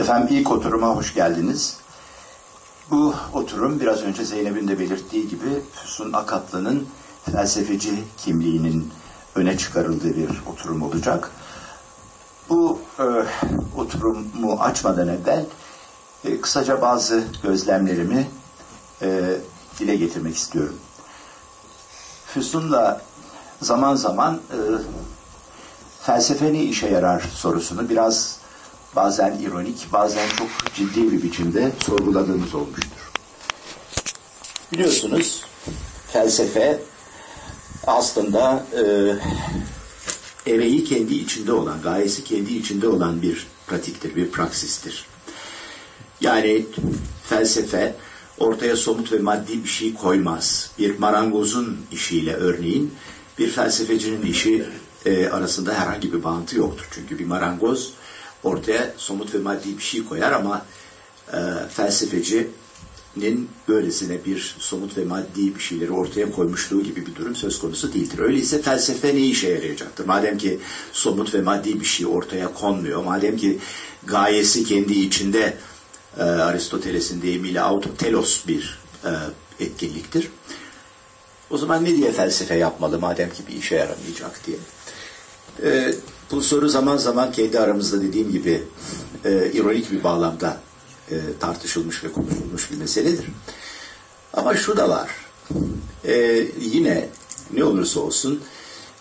Efendim ilk oturuma hoş geldiniz. Bu oturum biraz önce Zeynep'in de belirttiği gibi Füsun Akatlı'nın felsefeci kimliğinin öne çıkarıldığı bir oturum olacak. Bu e, oturumu açmadan evvel e, kısaca bazı gözlemlerimi e, dile getirmek istiyorum. Füsun'la zaman zaman e, felsefe ne işe yarar sorusunu biraz bazen ironik, bazen çok ciddi bir biçimde sorguladığımız olmuştur. Biliyorsunuz felsefe aslında e, ereği kendi içinde olan, gayesi kendi içinde olan bir pratiktir, bir praksistir. Yani felsefe ortaya somut ve maddi bir şey koymaz. Bir marangozun işiyle örneğin bir felsefecinin işi e, arasında herhangi bir bağıntı yoktur. Çünkü bir marangoz ortaya somut ve maddi bir şey koyar ama e, felsefecinin böylesine bir somut ve maddi bir şeyleri ortaya koymuşluğu gibi bir durum söz konusu değildir. Öyleyse felsefe ne işe yarayacaktır? Madem ki somut ve maddi bir şey ortaya konmuyor, madem ki gayesi kendi içinde e, Aristoteles'in deyimiyle autotelos bir e, etkinliktir. O zaman ne diye felsefe yapmalı madem ki bir işe yaramayacak diye. E, bu soru zaman zaman kendi aramızda dediğim gibi e, ironik bir bağlamda e, tartışılmış ve konuşulmuş bir meseledir. Ama şu da var. E, yine ne olursa olsun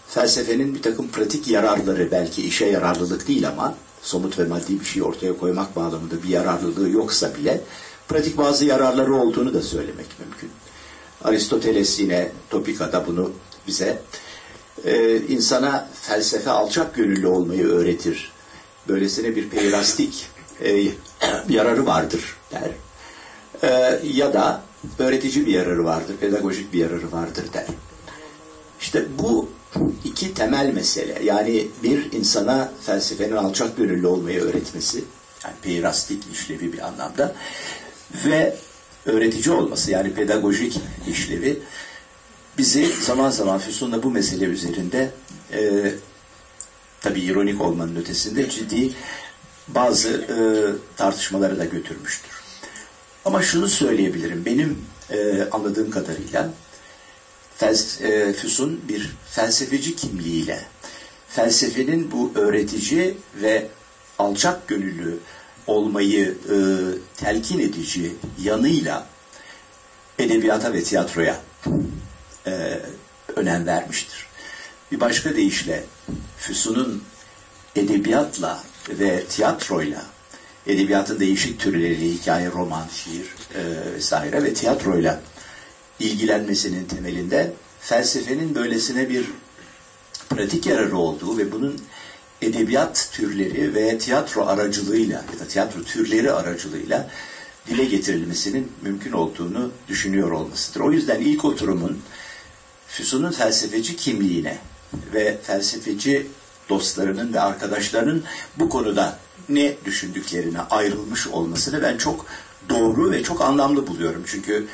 felsefenin bir takım pratik yararları belki işe yararlılık değil ama somut ve maddi bir şey ortaya koymak bağlamında bir yararlılığı yoksa bile pratik bazı yararları olduğunu da söylemek mümkün. Aristoteles yine Topika'da bunu bize e, insana felsefe alçak gönüllü olmayı öğretir. Böylesine bir peyrastik e, yararı vardır der. E, ya da öğretici bir yararı vardır, pedagojik bir yararı vardır der. İşte bu iki temel mesele. Yani bir insana felsefenin alçak gönüllü olmayı öğretmesi, yani peyrastik işlevi bir anlamda ve öğretici olması yani pedagojik işlevi bizi zaman zaman Füsun'la bu mesele üzerinde e, tabi ironik olmanın ötesinde ciddi bazı e, tartışmaları da götürmüştür. Ama şunu söyleyebilirim. Benim e, anladığım kadarıyla fels e, Füsun bir felsefeci kimliğiyle felsefenin bu öğretici ve alçak gönüllü olmayı e, telkin edici yanıyla edebiyata ve tiyatroya e, önem vermiştir. Bir başka deyişle Füsun'un edebiyatla ve tiyatroyla, edebiyatın değişik türleri, hikaye, roman, şiir e, vesaire ve tiyatroyla ilgilenmesinin temelinde felsefenin böylesine bir pratik yararı olduğu ve bunun edebiyat türleri ve tiyatro aracılığıyla ya da tiyatro türleri aracılığıyla dile getirilmesinin mümkün olduğunu düşünüyor olmasıdır. O yüzden ilk oturumun Füsun'un felsefeci kimliğine ve felsefeci dostlarının ve arkadaşlarının bu konuda ne düşündüklerine ayrılmış olmasını ben çok doğru ve çok anlamlı buluyorum. Çünkü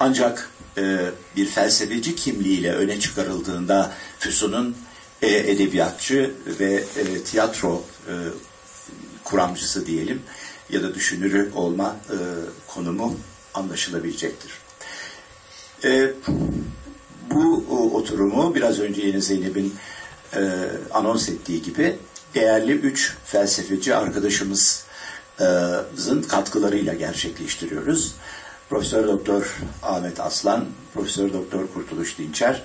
ancak e, bir felsefeci kimliğiyle öne çıkarıldığında Füsun'un e, edebiyatçı ve e, tiyatro e, kuramcısı diyelim ya da düşünürü olma e, konumu anlaşılabilecektir. E, bu o, oturumu biraz önce yeni Zeynep'in e, anons ettiği gibi değerli üç felsefeci arkadaşımızın katkılarıyla gerçekleştiriyoruz. Profesör Doktor Ahmet Aslan, Profesör Doktor Kurtuluş Dinçer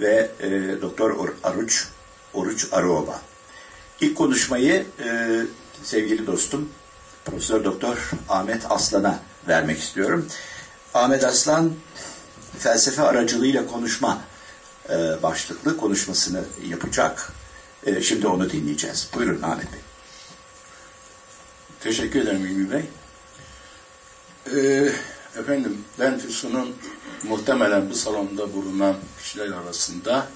ve e, Doktor Aruç Oruç Arıova. İlk konuşmayı e, sevgili dostum Profesör Doktor Ahmet Aslan'a vermek istiyorum. Ahmet Aslan felsefe aracılığıyla konuşma e, başlıklı konuşmasını yapacak. E, şimdi onu dinleyeceğiz. Buyurun Ahmet Bey. Teşekkür ederim İlmi Bey. Ee, efendim ben Füsun'un muhtemelen bu salonda bulunan kişiler arasında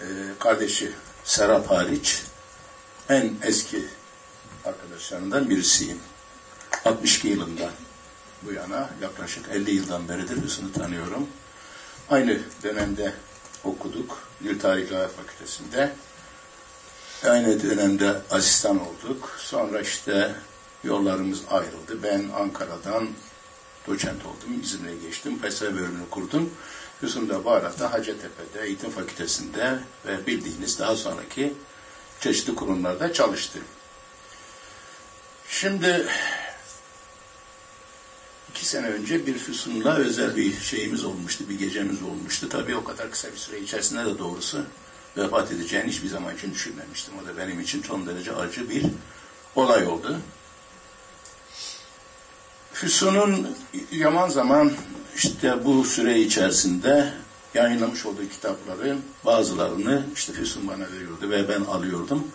e, kardeşi Serap hariç en eski arkadaşlarından birisiyim. 62 yılında bu yana yaklaşık 50 yıldan beridir Füsun'u tanıyorum. Aynı dönemde okuduk. Dil Tarihler Fakültesi'nde. Aynı dönemde asistan olduk. Sonra işte yollarımız ayrıldı. Ben Ankara'dan doçent oldum. İzmir'e geçtim. Felsefe bölümünü kurdum. Füsun da bu arada Hacettepe'de Eğitim Fakültesi'nde ve bildiğiniz daha sonraki çeşitli kurumlarda çalıştı. Şimdi iki sene önce bir Füsun'la özel bir şeyimiz olmuştu, bir gecemiz olmuştu. Tabii o kadar kısa bir süre içerisinde de doğrusu vefat edeceğini hiçbir zaman için düşünmemiştim. O da benim için son derece acı bir olay oldu. Füsun'un yaman zaman işte bu süre içerisinde yayınlamış olduğu kitapları bazılarını işte Füsun bana veriyordu ve ben alıyordum.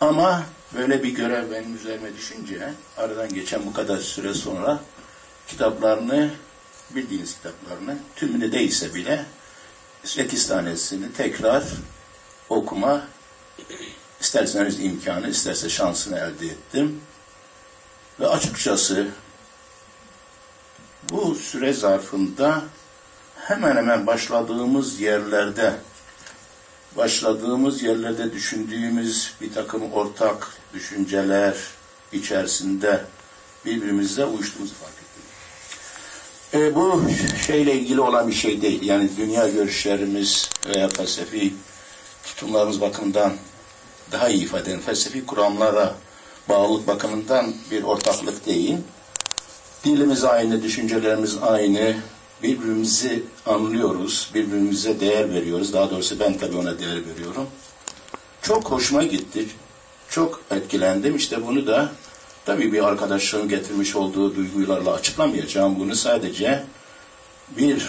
Ama böyle bir görev benim üzerime düşünce aradan geçen bu kadar süre sonra kitaplarını bildiğiniz kitaplarını tümünü değilse bile 8 tanesini tekrar okuma isterseniz imkanı isterse şansını elde ettim. Ve açıkçası bu süre zarfında hemen hemen başladığımız yerlerde başladığımız yerlerde düşündüğümüz bir takım ortak düşünceler içerisinde birbirimizle uyuştuğumuzu fark. E, bu şeyle ilgili olan bir şey değil. Yani dünya görüşlerimiz veya felsefi tutumlarımız bakımından daha iyi ifade eden felsefi kuramlara bağlılık bakımından bir ortaklık değil. Dilimiz aynı, düşüncelerimiz aynı, birbirimizi anlıyoruz, birbirimize değer veriyoruz. Daha doğrusu ben tabii ona değer veriyorum. Çok hoşuma gitti, çok etkilendim. İşte bunu da tabii bir arkadaşlığın getirmiş olduğu duygularla açıklamayacağım. Bunu sadece bir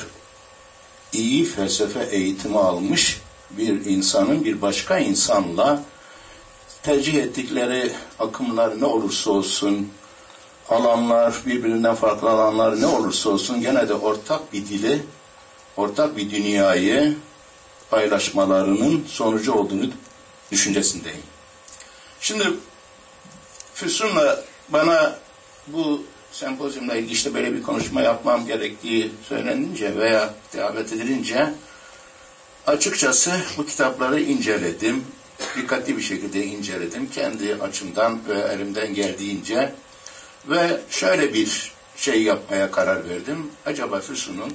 iyi felsefe eğitimi almış bir insanın bir başka insanla tercih ettikleri akımlar ne olursa olsun, alanlar, birbirinden farklı alanlar ne olursa olsun gene de ortak bir dili, ortak bir dünyayı paylaşmalarının sonucu olduğunu düşüncesindeyim. Şimdi Füsun'la bana bu sempozyumla ilgili işte böyle bir konuşma yapmam gerektiği söylenince veya davet edilince açıkçası bu kitapları inceledim. Dikkatli bir şekilde inceledim. Kendi açımdan ve elimden geldiğince ve şöyle bir şey yapmaya karar verdim. Acaba Füsun'un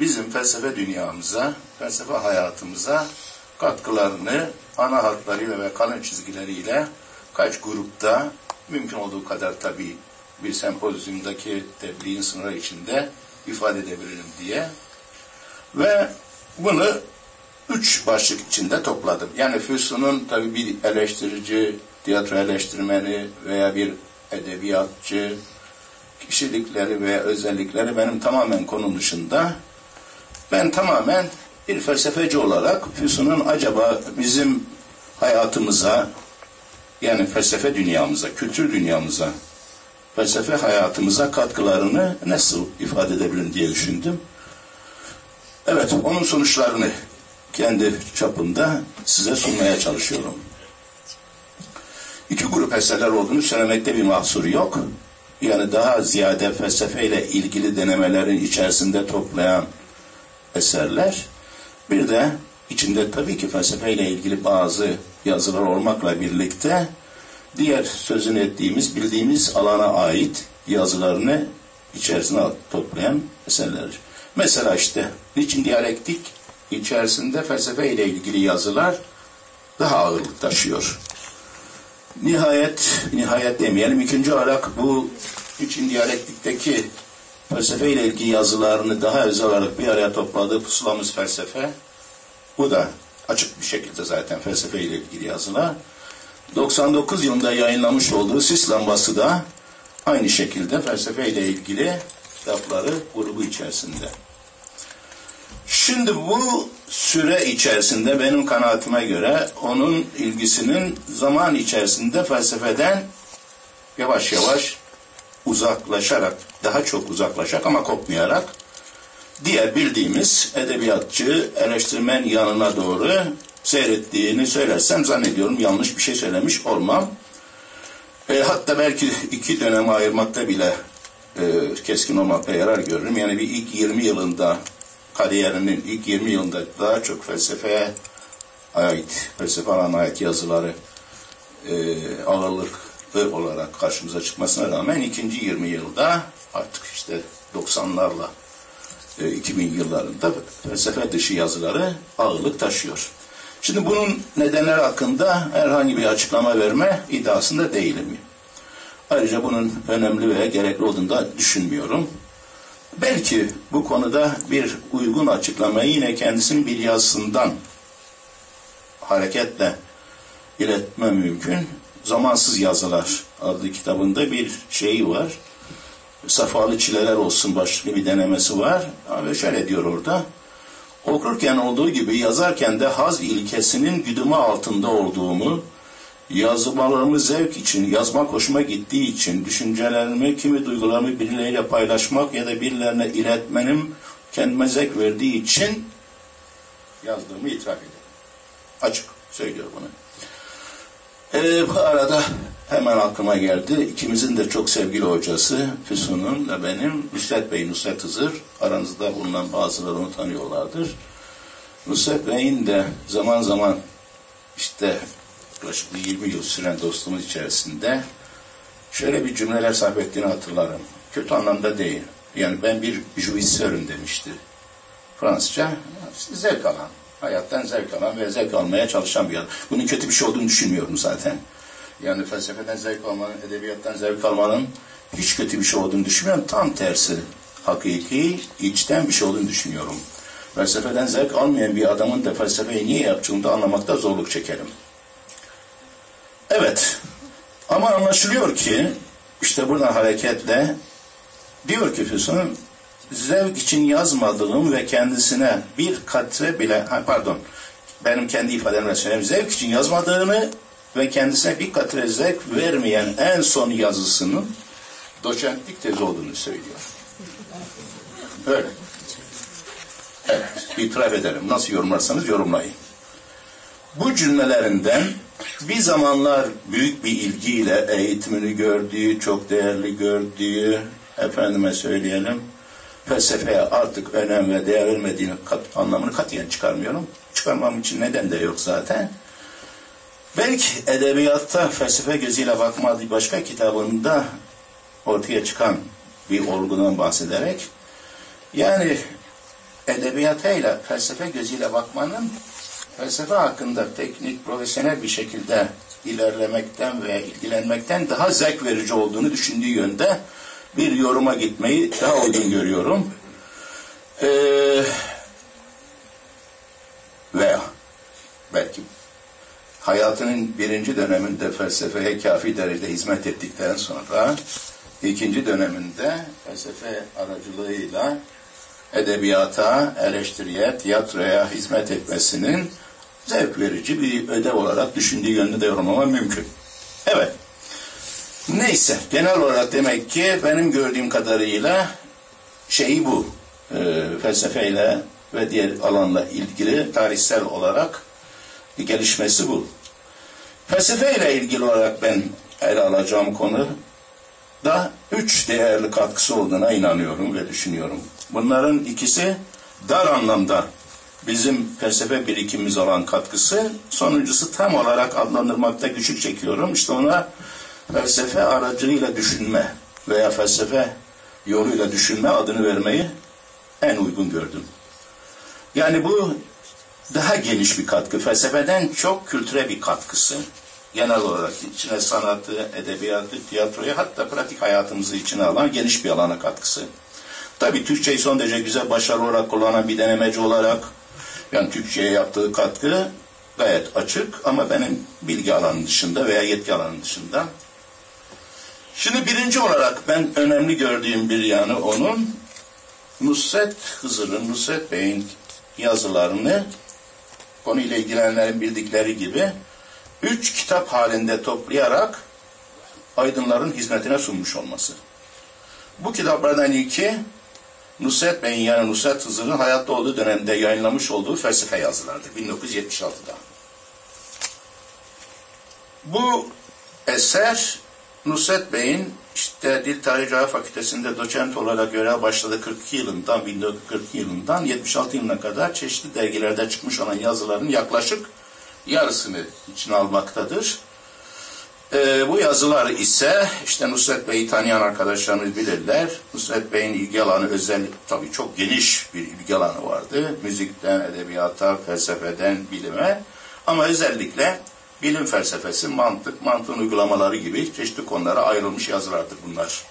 bizim felsefe dünyamıza, felsefe hayatımıza katkılarını ana hatlarıyla ve kalın çizgileriyle kaç grupta mümkün olduğu kadar tabii bir sempozyumdaki tebliğin sınırı içinde ifade edebilirim diye. Ve bunu üç başlık içinde topladım. Yani Füsun'un tabii bir eleştirici, tiyatro eleştirmeni veya bir edebiyatçı kişilikleri ve özellikleri benim tamamen konum dışında. Ben tamamen bir felsefeci olarak Füsun'un acaba bizim hayatımıza yani felsefe dünyamıza, kültür dünyamıza, felsefe hayatımıza katkılarını nasıl ifade edebilirim diye düşündüm. Evet, onun sonuçlarını kendi çapımda size sunmaya çalışıyorum iki grup eserler olduğunu söylemekte bir mahsur yok. Yani daha ziyade felsefeyle ilgili denemelerin içerisinde toplayan eserler. Bir de içinde tabii ki felsefeyle ilgili bazı yazılar olmakla birlikte diğer sözünü ettiğimiz, bildiğimiz alana ait yazılarını içerisine toplayan eserler. Mesela işte niçin diyalektik içerisinde felsefe ile ilgili yazılar daha ağırlık taşıyor. Nihayet, nihayet demeyelim. İkinci olarak bu için diyalektikteki felsefe ile ilgili yazılarını daha özel olarak bir araya topladığı pusulamız felsefe. Bu da açık bir şekilde zaten felsefe ile ilgili yazılar. 99 yılında yayınlamış olduğu Sis Lambası da aynı şekilde felsefe ile ilgili kitapları grubu içerisinde. Şimdi bu süre içerisinde benim kanaatime göre onun ilgisinin zaman içerisinde felsefeden yavaş yavaş uzaklaşarak, daha çok uzaklaşarak ama kopmayarak diğer bildiğimiz edebiyatçı, eleştirmen yanına doğru seyrettiğini söylersem zannediyorum yanlış bir şey söylemiş olmam. E, hatta belki iki döneme ayırmakta bile e, keskin olmakta yarar görürüm. Yani bir ilk 20 yılında kariyerinin ilk 20 yılında daha çok felsefeye ait, felsefe alanına ait yazıları e, ağırlık olarak karşımıza çıkmasına rağmen ikinci 20 yılda artık işte 90'larla 2000 e, yıllarında felsefe dışı yazıları ağırlık taşıyor. Şimdi bunun nedenler hakkında herhangi bir açıklama verme iddiasında değilim. Ayrıca bunun önemli veya gerekli olduğunu da düşünmüyorum. Belki bu konuda bir uygun açıklamayı yine kendisinin bir yazısından hareketle iletme mümkün. Zamansız Yazılar adlı kitabında bir şeyi var. Safalı çileler olsun başlıklı bir denemesi var. Ve şöyle diyor orada. Okurken olduğu gibi yazarken de haz ilkesinin güdümü altında olduğumu, yazmalarımı zevk için, yazmak hoşuma gittiği için, düşüncelerimi, kimi duygularımı birileriyle paylaşmak ya da birilerine iletmenim kendime zevk verdiği için yazdığımı itiraf ederim. Açık söylüyor bunu. Ee, bu arada hemen aklıma geldi. İkimizin de çok sevgili hocası Füsun'un ve benim Nusret Bey, Nusret Hızır. Aranızda bulunan bazıları onu tanıyorlardır. Nusret Bey'in de zaman zaman işte yaklaşık 20 yıl süren dostluğumuz içerisinde şöyle bir cümleler sarf ettiğini hatırlarım. Kötü anlamda değil. Yani ben bir jouissörüm demişti. Fransızca zevk alan, hayattan zevk alan ve zevk almaya çalışan bir adam. Bunun kötü bir şey olduğunu düşünmüyorum zaten. Yani felsefeden zevk almanın, edebiyattan zevk almanın hiç kötü bir şey olduğunu düşünmüyorum. Tam tersi hakiki, içten bir şey olduğunu düşünüyorum. Felsefeden zevk almayan bir adamın da felsefeyi niye yaptığını da anlamakta zorluk çekerim. Evet. Ama anlaşılıyor ki işte buradan hareketle diyor ki Füsun zevk için yazmadığım ve kendisine bir katre bile pardon benim kendi ifademle söyleyeyim zevk için yazmadığını ve kendisine bir katre zevk vermeyen en son yazısının doçentlik tezi olduğunu söylüyor. Öyle. Evet, itiraf ederim. Nasıl yorumlarsanız yorumlayın. Bu cümlelerinden bir zamanlar büyük bir ilgiyle eğitimini gördüğü, çok değerli gördüğü, efendime söyleyelim, felsefeye artık önem ve değer vermediğini kat, anlamını katiyen çıkarmıyorum. Çıkarmam için neden de yok zaten. Belki edebiyatta felsefe gözüyle bakmadığı başka kitabında ortaya çıkan bir olgudan bahsederek yani edebiyatıyla felsefe gözüyle bakmanın felsefe hakkında teknik, profesyonel bir şekilde ilerlemekten ve ilgilenmekten daha zevk verici olduğunu düşündüğü yönde bir yoruma gitmeyi daha uygun görüyorum. Ee, veya belki hayatının birinci döneminde felsefeye kafi derecede hizmet ettikten sonra ikinci döneminde felsefe aracılığıyla edebiyata, eleştiriye, tiyatroya hizmet etmesinin zevk verici bir ödev olarak düşündüğü yönde de yorumlama mümkün. Evet. Neyse, genel olarak demek ki benim gördüğüm kadarıyla şeyi bu, e, felsefeyle ve diğer alanla ilgili tarihsel olarak bir gelişmesi bu. Felsefeyle ilgili olarak ben ele alacağım konu da üç değerli katkısı olduğuna inanıyorum ve düşünüyorum. Bunların ikisi dar anlamda bizim felsefe birikimimiz olan katkısı. Sonuncusu tam olarak adlandırmakta güçlük çekiyorum. İşte ona felsefe aracılığıyla düşünme veya felsefe yoluyla düşünme adını vermeyi en uygun gördüm. Yani bu daha geniş bir katkı. Felsefeden çok kültüre bir katkısı. Genel olarak içine sanatı, edebiyatı, tiyatroyu hatta pratik hayatımızı içine alan geniş bir alana katkısı. Tabii Türkçeyi son derece güzel başarılı olarak kullanan bir denemeci olarak yani Türkçe'ye yaptığı katkı gayet açık ama benim bilgi alanı dışında veya yetki alanı dışında. Şimdi birinci olarak ben önemli gördüğüm bir yanı onun Nusret Hızır'ın, Nusret Bey'in yazılarını konuyla ilgilenenlerin bildikleri gibi üç kitap halinde toplayarak aydınların hizmetine sunmuş olması. Bu kitaplardan ilki Nusret Bey'in yani Nusret Hızır'ın hayatta olduğu dönemde yayınlamış olduğu felsefe yazılardır 1976'da. Bu eser Nusret Bey'in işte Dil Tarihi Coğrafya Fakültesi'nde doçent olarak görev başladı 42 yılından 1942 yılından 76 yılına kadar çeşitli dergilerde çıkmış olan yazıların yaklaşık yarısını içine almaktadır. Ee, bu yazılar ise işte Nusret Bey'i tanıyan arkadaşlarımız bilirler. Nusret Bey'in ilgi alanı özel, tabii çok geniş bir ilgi alanı vardı. Müzikten, edebiyata, felsefeden, bilime. Ama özellikle bilim felsefesi, mantık, mantığın uygulamaları gibi çeşitli konulara ayrılmış yazılardır bunlar.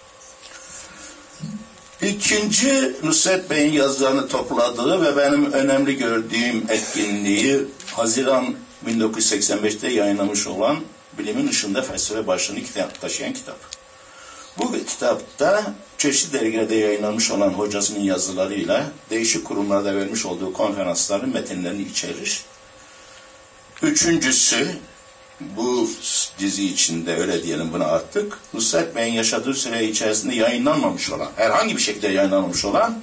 İkinci Nusret Bey'in yazılarını topladığı ve benim önemli gördüğüm etkinliği Haziran 1985'te yayınlamış olan Bilimin Işığında Felsefe başlığını kitap, taşıyan kitap. Bu kitapta çeşitli dergilerde yayınlanmış olan hocasının yazılarıyla değişik kurumlarda vermiş olduğu konferansların metinlerini içerir. Üçüncüsü bu dizi içinde öyle diyelim buna artık Nusret Bey'in yaşadığı süre içerisinde yayınlanmamış olan, herhangi bir şekilde yayınlanmamış olan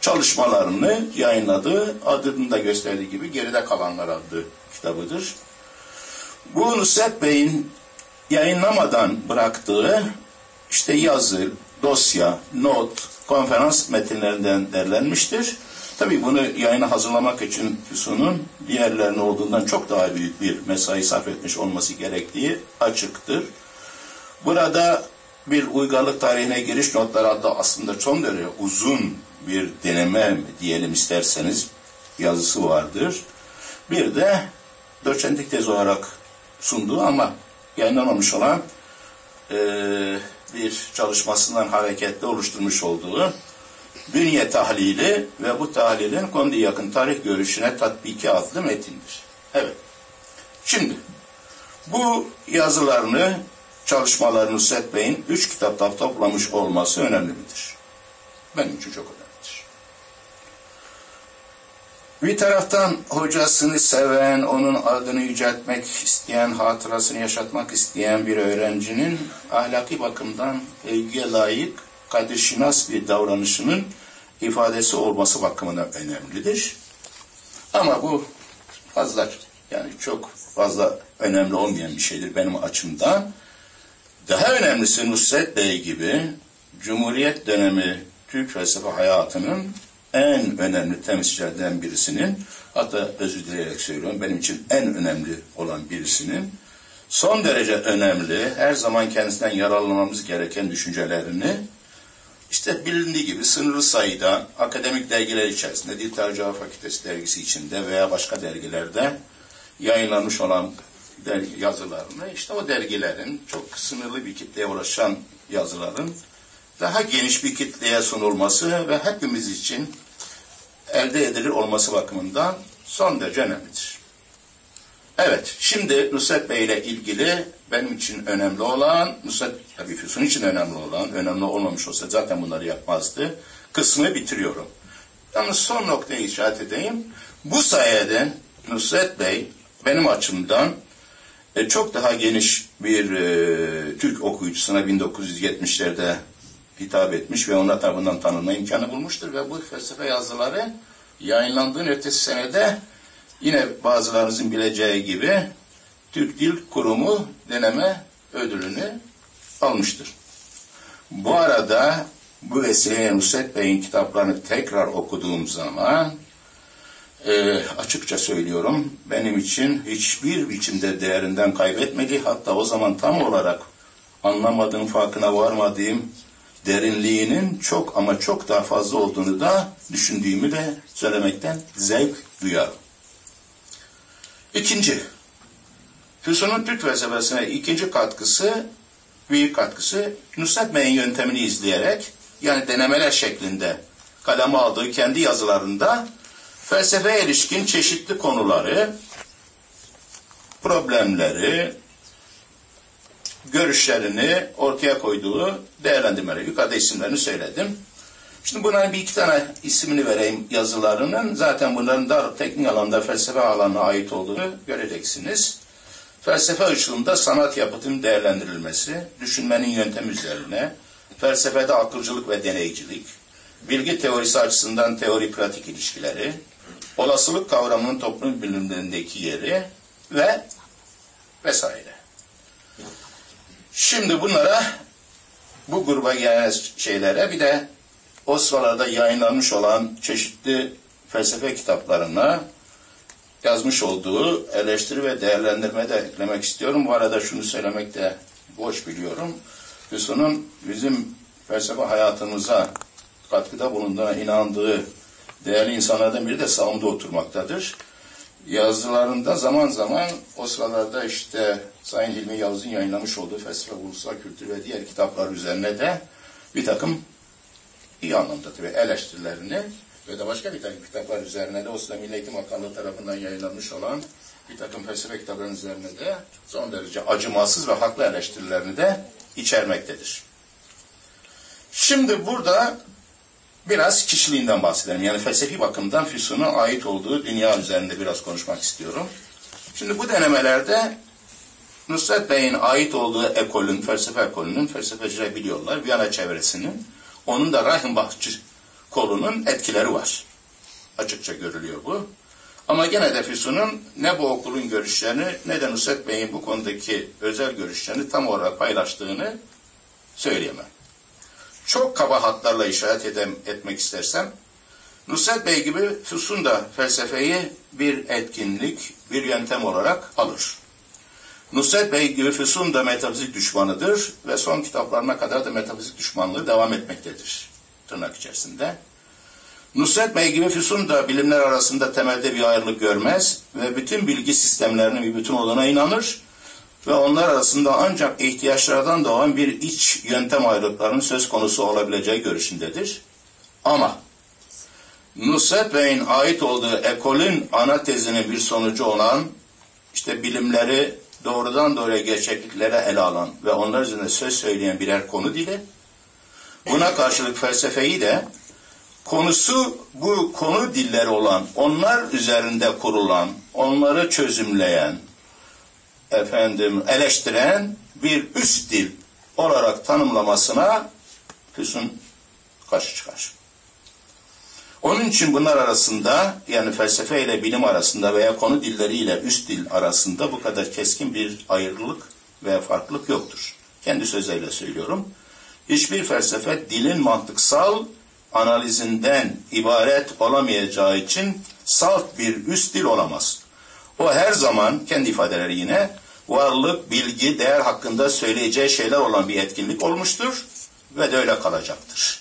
çalışmalarını yayınladığı adını gösterdiği gibi Geride Kalanlar adlı kitabıdır. Bu Nusret Bey'in yayınlamadan bıraktığı işte yazı, dosya, not, konferans metinlerinden derlenmiştir. Tabii bunu yayına hazırlamak için Füsun'un diğerlerine olduğundan çok daha büyük bir mesai sarf etmiş olması gerektiği açıktır. Burada bir uygarlık tarihine giriş notları adlı aslında son derece uzun bir deneme diyelim isterseniz yazısı vardır. Bir de doçentlik tezi olarak sunduğu ama yayınlanmamış olan e, bir çalışmasından hareketle oluşturmuş olduğu bünye tahlili ve bu tahlilin konuya yakın tarih görüşüne tatbiki adlı metindir. Evet. Şimdi bu yazılarını çalışmalarını Nusret Bey'in üç kitapta toplamış olması önemli midir? Benim için çok önemlidir. Bir taraftan hocasını seven, onun adını yüceltmek isteyen, hatırasını yaşatmak isteyen bir öğrencinin ahlaki bakımdan ilgiye layık kadirşinas bir davranışının ifadesi olması bakımından önemlidir. Ama bu fazla yani çok fazla önemli olmayan bir şeydir benim açımdan. Daha önemlisi Nusret Bey gibi Cumhuriyet dönemi Türk felsefe hayatının en önemli temsilcilerden birisinin hatta özür dileyerek söylüyorum benim için en önemli olan birisinin son derece önemli her zaman kendisinden yararlanmamız gereken düşüncelerini işte bilindiği gibi sınırlı sayıda akademik dergiler içerisinde Dil Tercüme Fakültesi dergisi içinde veya başka dergilerde yayınlanmış olan yazılarını işte o dergilerin çok sınırlı bir kitleye ulaşan yazıların daha geniş bir kitleye sunulması ve hepimiz için elde edilir olması bakımından son derece önemlidir. Evet, şimdi Nusret Bey ile ilgili benim için önemli olan, tabii Füsun için önemli olan, önemli olmamış olsa zaten bunları yapmazdı, kısmı bitiriyorum. Yalnız son noktayı işaret edeyim. Bu sayede Nusret Bey benim açımdan e, çok daha geniş bir e, Türk okuyucusuna 1970'lerde hitap etmiş ve ona tarafından tanınma imkanı bulmuştur ve bu felsefe yazıları yayınlandığın ertesi senede yine bazılarınızın bileceği gibi Türk Dil Kurumu deneme ödülünü almıştır. Bu arada bu vesileyle Nusret Bey'in kitaplarını tekrar okuduğum zaman e, açıkça söylüyorum benim için hiçbir biçimde değerinden kaybetmedi. Hatta o zaman tam olarak anlamadığım, farkına varmadığım derinliğinin çok ama çok daha fazla olduğunu da düşündüğümü de söylemekten zevk duyarım. İkinci, Füsun'un Türk felsefesine ikinci katkısı, büyük katkısı Nusret Bey'in yöntemini izleyerek yani denemeler şeklinde kaleme aldığı kendi yazılarında felsefeye ilişkin çeşitli konuları, problemleri, görüşlerini ortaya koyduğu değerlendirmeleri. Yukarıda isimlerini söyledim. Şimdi bunların bir iki tane ismini vereyim yazılarının. Zaten bunların da teknik alanda felsefe alanına ait olduğunu göreceksiniz. Felsefe ışığında sanat yapıtının değerlendirilmesi, düşünmenin yöntemi üzerine, felsefede akılcılık ve deneycilik, bilgi teorisi açısından teori-pratik ilişkileri, olasılık kavramının toplum bilimlerindeki yeri ve vesaire. Şimdi bunlara bu gruba gelen şeylere bir de o sıralarda yayınlanmış olan çeşitli felsefe kitaplarına yazmış olduğu eleştiri ve değerlendirme de eklemek istiyorum. Bu arada şunu söylemek de boş biliyorum. Füsun'un bizim felsefe hayatımıza katkıda bulunduğuna inandığı değerli insanlardan biri de sağımda oturmaktadır. Yazılarında zaman zaman o sıralarda işte Sayın Hilmi Yavuz'un yayınlamış olduğu felsefe, ulusal kültür ve diğer kitaplar üzerine de bir takım iyi anlamda tabii eleştirilerini ve de başka bir takım kitaplar üzerine de o sırada Milli Eğitim Bakanlığı tarafından yayınlanmış olan bir takım felsefe kitaplarının üzerine de son derece acımasız ve haklı eleştirilerini de içermektedir. Şimdi burada biraz kişiliğinden bahsedelim. Yani felsefi bakımdan Füsun'a ait olduğu dünya üzerinde biraz konuşmak istiyorum. Şimdi bu denemelerde Nusret Bey'in ait olduğu ekolün, felsefe ekolünün, felsefeciler biliyorlar, Viyana çevresinin, onun da Reichenbachçı kolunun etkileri var. Açıkça görülüyor bu. Ama gene de Füsun'un ne bu okulun görüşlerini ne de Nusret Bey'in bu konudaki özel görüşlerini tam olarak paylaştığını söyleyemem. Çok kaba hatlarla işaret edem, etmek istersem, Nusret Bey gibi Füsun da felsefeyi bir etkinlik, bir yöntem olarak alır. Nusret Bey gibi Füsun da metafizik düşmanıdır ve son kitaplarına kadar da metafizik düşmanlığı devam etmektedir. Tırnak içerisinde. Nusret Bey gibi Füsun da bilimler arasında temelde bir ayrılık görmez ve bütün bilgi sistemlerinin bir bütün olduğuna inanır ve onlar arasında ancak ihtiyaçlardan doğan bir iç yöntem ayrılıklarının söz konusu olabileceği görüşündedir. Ama Nusret Bey'in ait olduğu ekolün ana tezinin bir sonucu olan işte bilimleri doğrudan doğruya gerçekliklere ele alan ve onlar üzerinde söz söyleyen birer konu dili. Buna karşılık felsefeyi de konusu bu konu dilleri olan, onlar üzerinde kurulan, onları çözümleyen, efendim eleştiren bir üst dil olarak tanımlamasına Füsun karşı çıkar. Onun için bunlar arasında yani felsefe ile bilim arasında veya konu dilleri ile üst dil arasında bu kadar keskin bir ayrılık veya farklılık yoktur. Kendi sözleriyle söylüyorum. Hiçbir felsefe dilin mantıksal analizinden ibaret olamayacağı için salt bir üst dil olamaz. O her zaman kendi ifadeleri yine varlık, bilgi, değer hakkında söyleyeceği şeyler olan bir etkinlik olmuştur ve de öyle kalacaktır.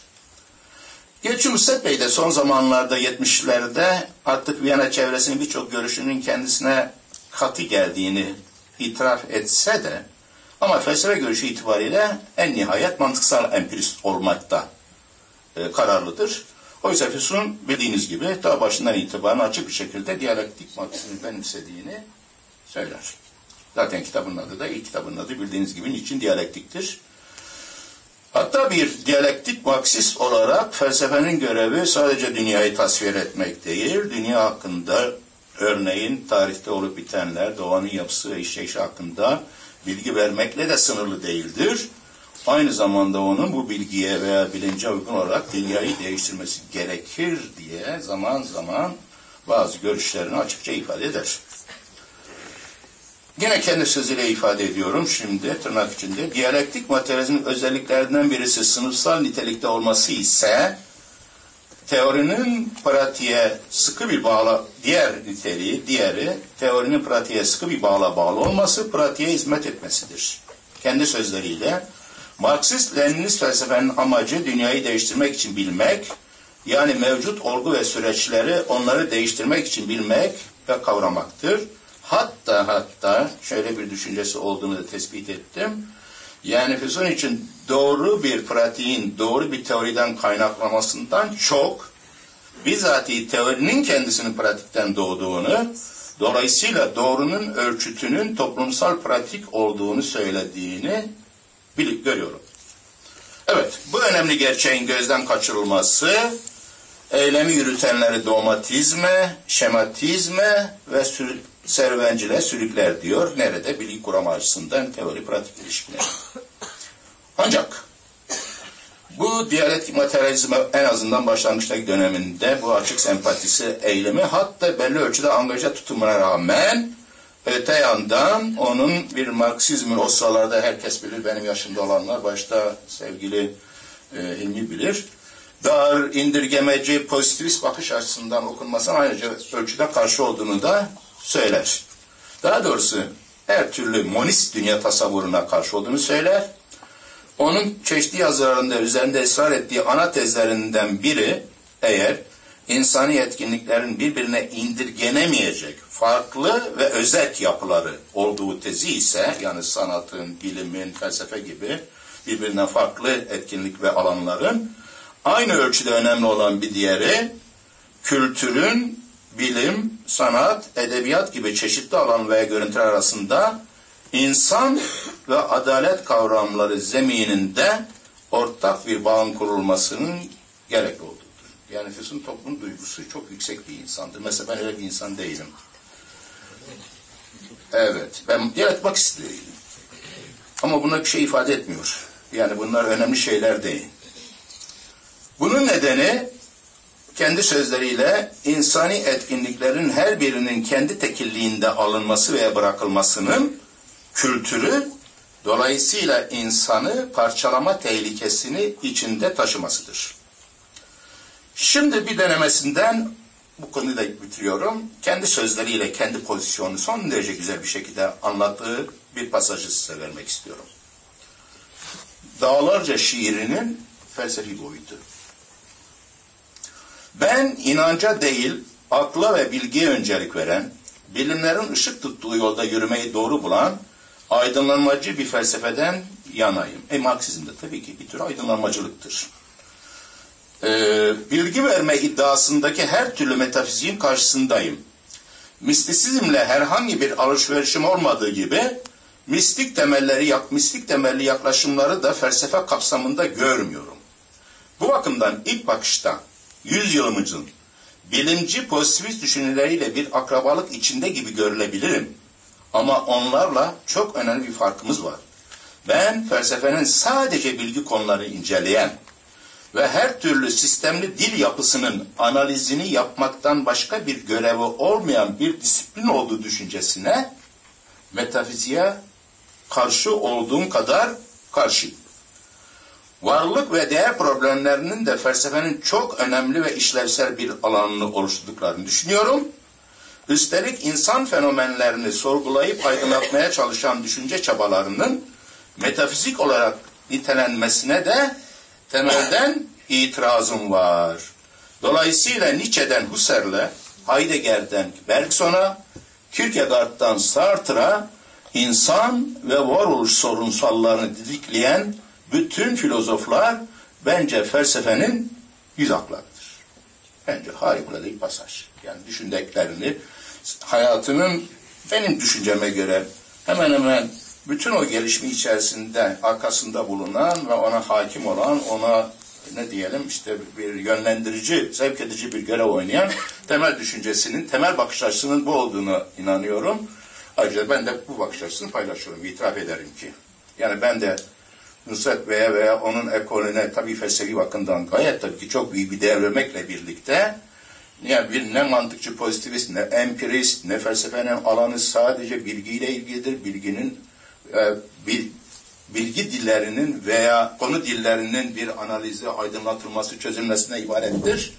Gerçi Nusret Bey de son zamanlarda 70'lerde artık Viyana çevresinin birçok görüşünün kendisine katı geldiğini itiraf etse de ama felsefe görüşü itibariyle en nihayet mantıksal empirist olmakta e, kararlıdır. Oysa Füsun bildiğiniz gibi daha başından itibaren açık bir şekilde diyalektik maksimi benimsediğini söyler. Zaten kitabın adı da ilk kitabın adı bildiğiniz gibi niçin diyalektiktir. Hatta bir diyalektik Marksist olarak felsefenin görevi sadece dünyayı tasvir etmek değil, dünya hakkında örneğin tarihte olup bitenler, doğanın yapısı ve işleyişi hakkında bilgi vermekle de sınırlı değildir. Aynı zamanda onun bu bilgiye veya bilince uygun olarak dünyayı değiştirmesi gerekir diye zaman zaman bazı görüşlerini açıkça ifade eder. Yine kendi sözüyle ifade ediyorum şimdi tırnak içinde. Diyalektik materyalizmin özelliklerinden birisi sınıfsal nitelikte olması ise teorinin pratiğe sıkı bir bağla, diğer niteliği, diğeri teorinin pratiğe sıkı bir bağla bağlı olması, pratiğe hizmet etmesidir. Kendi sözleriyle Marksist-Leninist felsefenin amacı dünyayı değiştirmek için bilmek, yani mevcut olgu ve süreçleri onları değiştirmek için bilmek ve kavramaktır. Hatta hatta şöyle bir düşüncesi olduğunu da tespit ettim. Yani Füsun için doğru bir pratiğin doğru bir teoriden kaynaklamasından çok bizatihi teorinin kendisinin pratikten doğduğunu, dolayısıyla doğrunun ölçütünün toplumsal pratik olduğunu söylediğini bilip görüyorum. Evet, bu önemli gerçeğin gözden kaçırılması, eylemi yürütenleri dogmatizme, şematizme ve serüvenciliğe sürükler diyor. Nerede? Bilgi kuramı açısından teori pratik ilişkiler. Ancak bu diyalektik materyalizme en azından başlangıçtaki döneminde bu açık sempatisi eylemi hatta belli ölçüde angaja tutumuna rağmen öte yandan onun bir Marksizmin o sıralarda herkes bilir benim yaşımda olanlar başta sevgili e, Hilmi bilir dar, indirgemeci, pozitivist bakış açısından okunmasına ayrıca ölçüde karşı olduğunu da söyler. Daha doğrusu her türlü monist dünya tasavvuruna karşı olduğunu söyler. Onun çeşitli yazılarında üzerinde ısrar ettiği ana tezlerinden biri eğer insani etkinliklerin birbirine indirgenemeyecek farklı ve özet yapıları olduğu tezi ise yani sanatın, bilimin, felsefe gibi birbirinden farklı etkinlik ve alanların aynı ölçüde önemli olan bir diğeri kültürün bilim, sanat, edebiyat gibi çeşitli alan veya görüntüler arasında insan ve adalet kavramları zemininde ortak bir bağın kurulmasının gerekli olduğudur. Yani Füsun toplum duygusu çok yüksek bir insandır. Mesela ben öyle bir insan değilim. Evet, ben yaratmak istiyorum. Ama bunlar bir şey ifade etmiyor. Yani bunlar önemli şeyler değil. Bunun nedeni kendi sözleriyle insani etkinliklerin her birinin kendi tekilliğinde alınması veya bırakılmasının kültürü dolayısıyla insanı parçalama tehlikesini içinde taşımasıdır. Şimdi bir denemesinden bu konuyu da bitiriyorum. Kendi sözleriyle kendi pozisyonunu son derece güzel bir şekilde anlattığı bir pasajı size vermek istiyorum. Dağlarca şiirinin felsefi boyutu. Ben inanca değil, akla ve bilgiye öncelik veren, bilimlerin ışık tuttuğu yolda yürümeyi doğru bulan, aydınlanmacı bir felsefeden yanayım. E Marksizm de tabii ki bir tür aydınlanmacılıktır. Ee, bilgi verme iddiasındaki her türlü metafiziğin karşısındayım. Mistisizmle herhangi bir alışverişim olmadığı gibi, mistik temelleri, mistik temelli yaklaşımları da felsefe kapsamında görmüyorum. Bu bakımdan ilk bakışta yüzyılımızın bilimci pozitivist düşünceleriyle bir akrabalık içinde gibi görülebilirim. Ama onlarla çok önemli bir farkımız var. Ben felsefenin sadece bilgi konuları inceleyen ve her türlü sistemli dil yapısının analizini yapmaktan başka bir görevi olmayan bir disiplin olduğu düşüncesine metafiziğe karşı olduğum kadar karşıyım varlık ve değer problemlerinin de felsefenin çok önemli ve işlevsel bir alanını oluşturduklarını düşünüyorum. Üstelik insan fenomenlerini sorgulayıp aydınlatmaya çalışan düşünce çabalarının metafizik olarak nitelenmesine de temelden itirazım var. Dolayısıyla Nietzsche'den Husserl'e, Heidegger'den Bergson'a, Kierkegaard'dan Sartre'a insan ve varoluş sorunsallarını didikleyen bütün filozoflar bence felsefenin yüz aklarıdır. Bence harikulade bir pasaj. Yani düşündüklerini hayatının benim düşünceme göre hemen hemen bütün o gelişme içerisinde arkasında bulunan ve ona hakim olan, ona ne diyelim işte bir yönlendirici, sevk edici bir görev oynayan temel düşüncesinin, temel bakış açısının bu olduğunu inanıyorum. Ayrıca ben de bu bakış açısını paylaşıyorum, itiraf ederim ki. Yani ben de Nusret Bey'e veya onun ekolüne tabi felsefi bakımdan gayet tabii ki çok büyük bir değer vermekle birlikte yani bir ne mantıkçı pozitivist, ne empirist, ne felsefenin alanı sadece bilgiyle ilgilidir. Bilginin e, bil, bilgi dillerinin veya konu dillerinin bir analizi, aydınlatılması, çözülmesine ibarettir.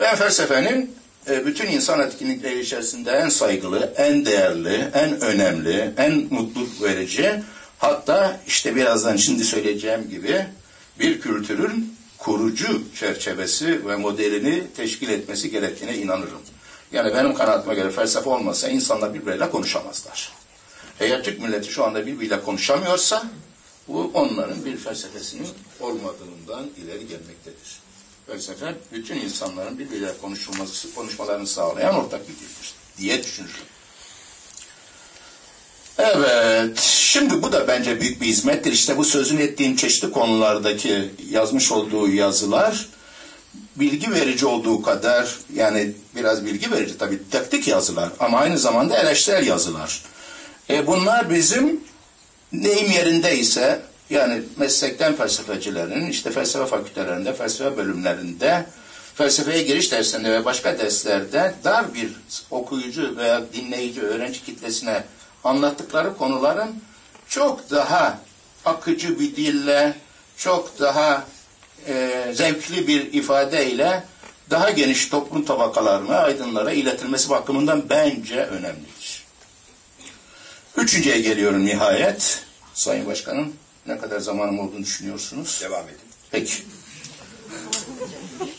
Ben felsefenin e, bütün insan etkinlikleri içerisinde en saygılı, en değerli, en önemli, en mutluluk verici Hatta işte birazdan şimdi söyleyeceğim gibi bir kültürün kurucu çerçevesi ve modelini teşkil etmesi gerektiğine inanırım. Yani benim kanaatime göre felsefe olmasa insanlar birbirleriyle konuşamazlar. Eğer Türk milleti şu anda birbiriyle konuşamıyorsa bu onların bir felsefesinin olmadığından ileri gelmektedir. Felsefe bütün insanların birbiriyle konuşulması, konuşmalarını sağlayan ortak bir dildir diye düşünürüm. Evet, şimdi bu da bence büyük bir hizmettir. İşte bu sözün ettiğim çeşitli konulardaki yazmış olduğu yazılar bilgi verici olduğu kadar yani biraz bilgi verici tabii taktik yazılar ama aynı zamanda eleştirel yazılar. E bunlar bizim neyim yerindeyse yani meslekten felsefecilerin işte felsefe fakültelerinde, felsefe bölümlerinde, felsefeye giriş derslerinde ve başka derslerde dar bir okuyucu veya dinleyici öğrenci kitlesine anlattıkları konuların çok daha akıcı bir dille, çok daha e, zevkli bir ifadeyle daha geniş toplum tabakalarına, aydınlara iletilmesi bakımından bence önemlidir. Üçüncüye geliyorum nihayet. Sayın Başkanım, ne kadar zamanım olduğunu düşünüyorsunuz? Devam edin. Peki.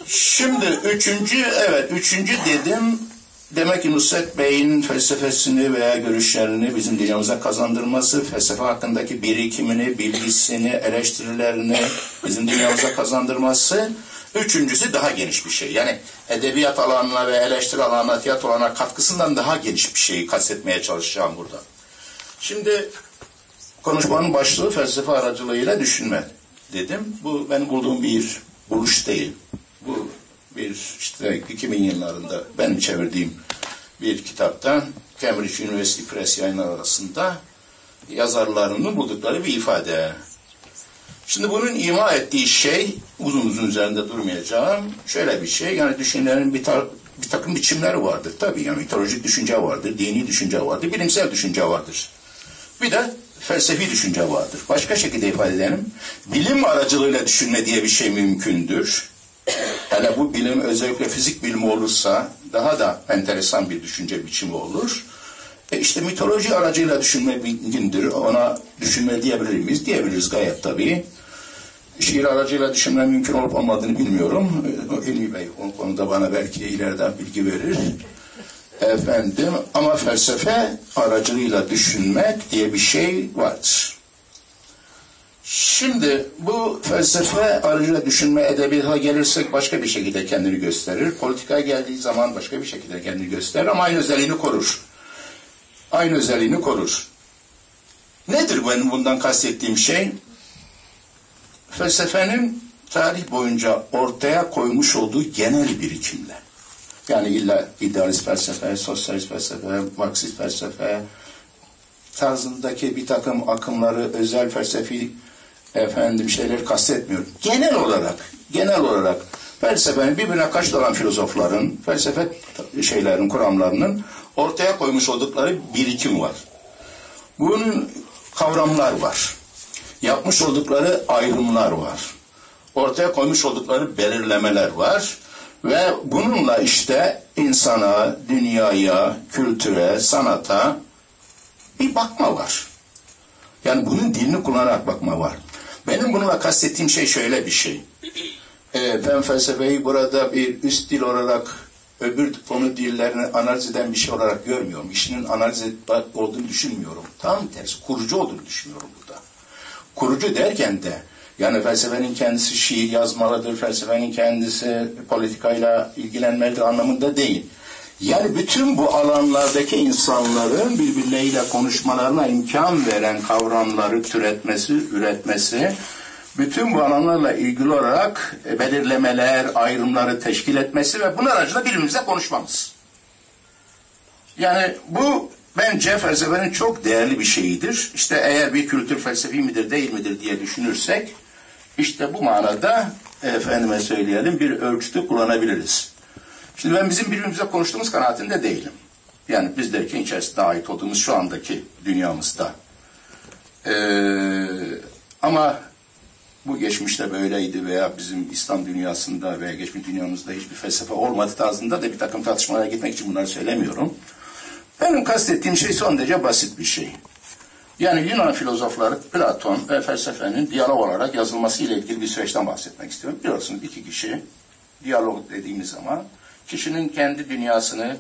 Şimdi üçüncü, evet üçüncü dedim. Demek ki Nusret Bey'in felsefesini veya görüşlerini bizim dünyamıza kazandırması, felsefe hakkındaki birikimini, bilgisini, eleştirilerini bizim dünyamıza kazandırması. Üçüncüsü daha geniş bir şey. Yani edebiyat alanına ve eleştiri alanına, tiyatro alanına katkısından daha geniş bir şeyi kastetmeye çalışacağım burada. Şimdi konuşmanın başlığı felsefe aracılığıyla düşünme dedim. Bu ben bulduğum bir buluş değil. Bu bir işte 2000 yıllarında benim çevirdiğim bir kitaptan Cambridge University Press yayınlar arasında yazarlarının buldukları bir ifade. Şimdi bunun ima ettiği şey uzun uzun üzerinde durmayacağım. Şöyle bir şey yani düşüncelerin bir, tar- bir takım biçimleri vardır. Tabii yani mitolojik düşünce vardır, dini düşünce vardır, bilimsel düşünce vardır. Bir de felsefi düşünce vardır. Başka şekilde ifade edelim. Bilim aracılığıyla düşünme diye bir şey mümkündür. Yani bu bilim özellikle fizik bilimi olursa daha da enteresan bir düşünce biçimi olur. E işte mitoloji aracıyla düşünme mümkündür. Ona düşünme diyebilir miyiz? Diyebiliriz gayet tabii. Şiir aracıyla düşünme mümkün olup olmadığını bilmiyorum. Hilmi Bey o konuda bana belki ileriden bilgi verir. Efendim ama felsefe aracılığıyla düşünmek diye bir şey vardır. Şimdi bu felsefe aracıyla düşünme edebiyata gelirsek başka bir şekilde kendini gösterir. Politikaya geldiği zaman başka bir şekilde kendini gösterir ama aynı özelliğini korur. Aynı özelliğini korur. Nedir benim bundan kastettiğim şey? Felsefenin tarih boyunca ortaya koymuş olduğu genel birikimler. Yani illa idealist felsefe, sosyalist felsefe, marksist felsefe tarzındaki bir takım akımları, özel felsefi efendim şeyleri kastetmiyorum. Genel olarak, genel olarak felsefenin birbirine karşı olan filozofların, felsefe şeylerin, kuramlarının ortaya koymuş oldukları birikim var. Bunun kavramlar var. Yapmış oldukları ayrımlar var. Ortaya koymuş oldukları belirlemeler var. Ve bununla işte insana, dünyaya, kültüre, sanata bir bakma var. Yani bunun dilini kullanarak bakma var. Benim bununla kastettiğim şey şöyle bir şey. Ee, ben felsefeyi burada bir üst dil olarak öbür konu dillerini analiz eden bir şey olarak görmüyorum. İşinin analiz olduğunu düşünmüyorum. Tam tersi kurucu olduğunu düşünüyorum burada. Kurucu derken de yani felsefenin kendisi şiir yazmalıdır, felsefenin kendisi politikayla ilgilenmelidir anlamında değil. Yani bütün bu alanlardaki insanların birbirleriyle konuşmalarına imkan veren kavramları türetmesi, üretmesi, bütün bu alanlarla ilgili olarak belirlemeler, ayrımları teşkil etmesi ve bunun aracılığıyla birbirimize konuşmamız. Yani bu bence felsefenin çok değerli bir şeyidir. İşte eğer bir kültür felsefi midir değil midir diye düşünürsek, işte bu manada efendime söyleyelim bir ölçütü kullanabiliriz. Şimdi ben bizim birbirimize konuştuğumuz kanaatinde değilim. Yani biz derken içerisinde ait olduğumuz şu andaki dünyamızda. Ee, ama bu geçmişte böyleydi veya bizim İslam dünyasında veya geçmiş dünyamızda hiçbir felsefe olmadı tarzında da bir takım tartışmalara gitmek için bunları söylemiyorum. Benim kastettiğim şey son derece basit bir şey. Yani Yunan filozofları Platon ve felsefenin diyalog olarak yazılması ile ilgili bir süreçten bahsetmek istiyorum. Biliyorsunuz iki kişi diyalog dediğimiz zaman kişinin kendi dünyasını,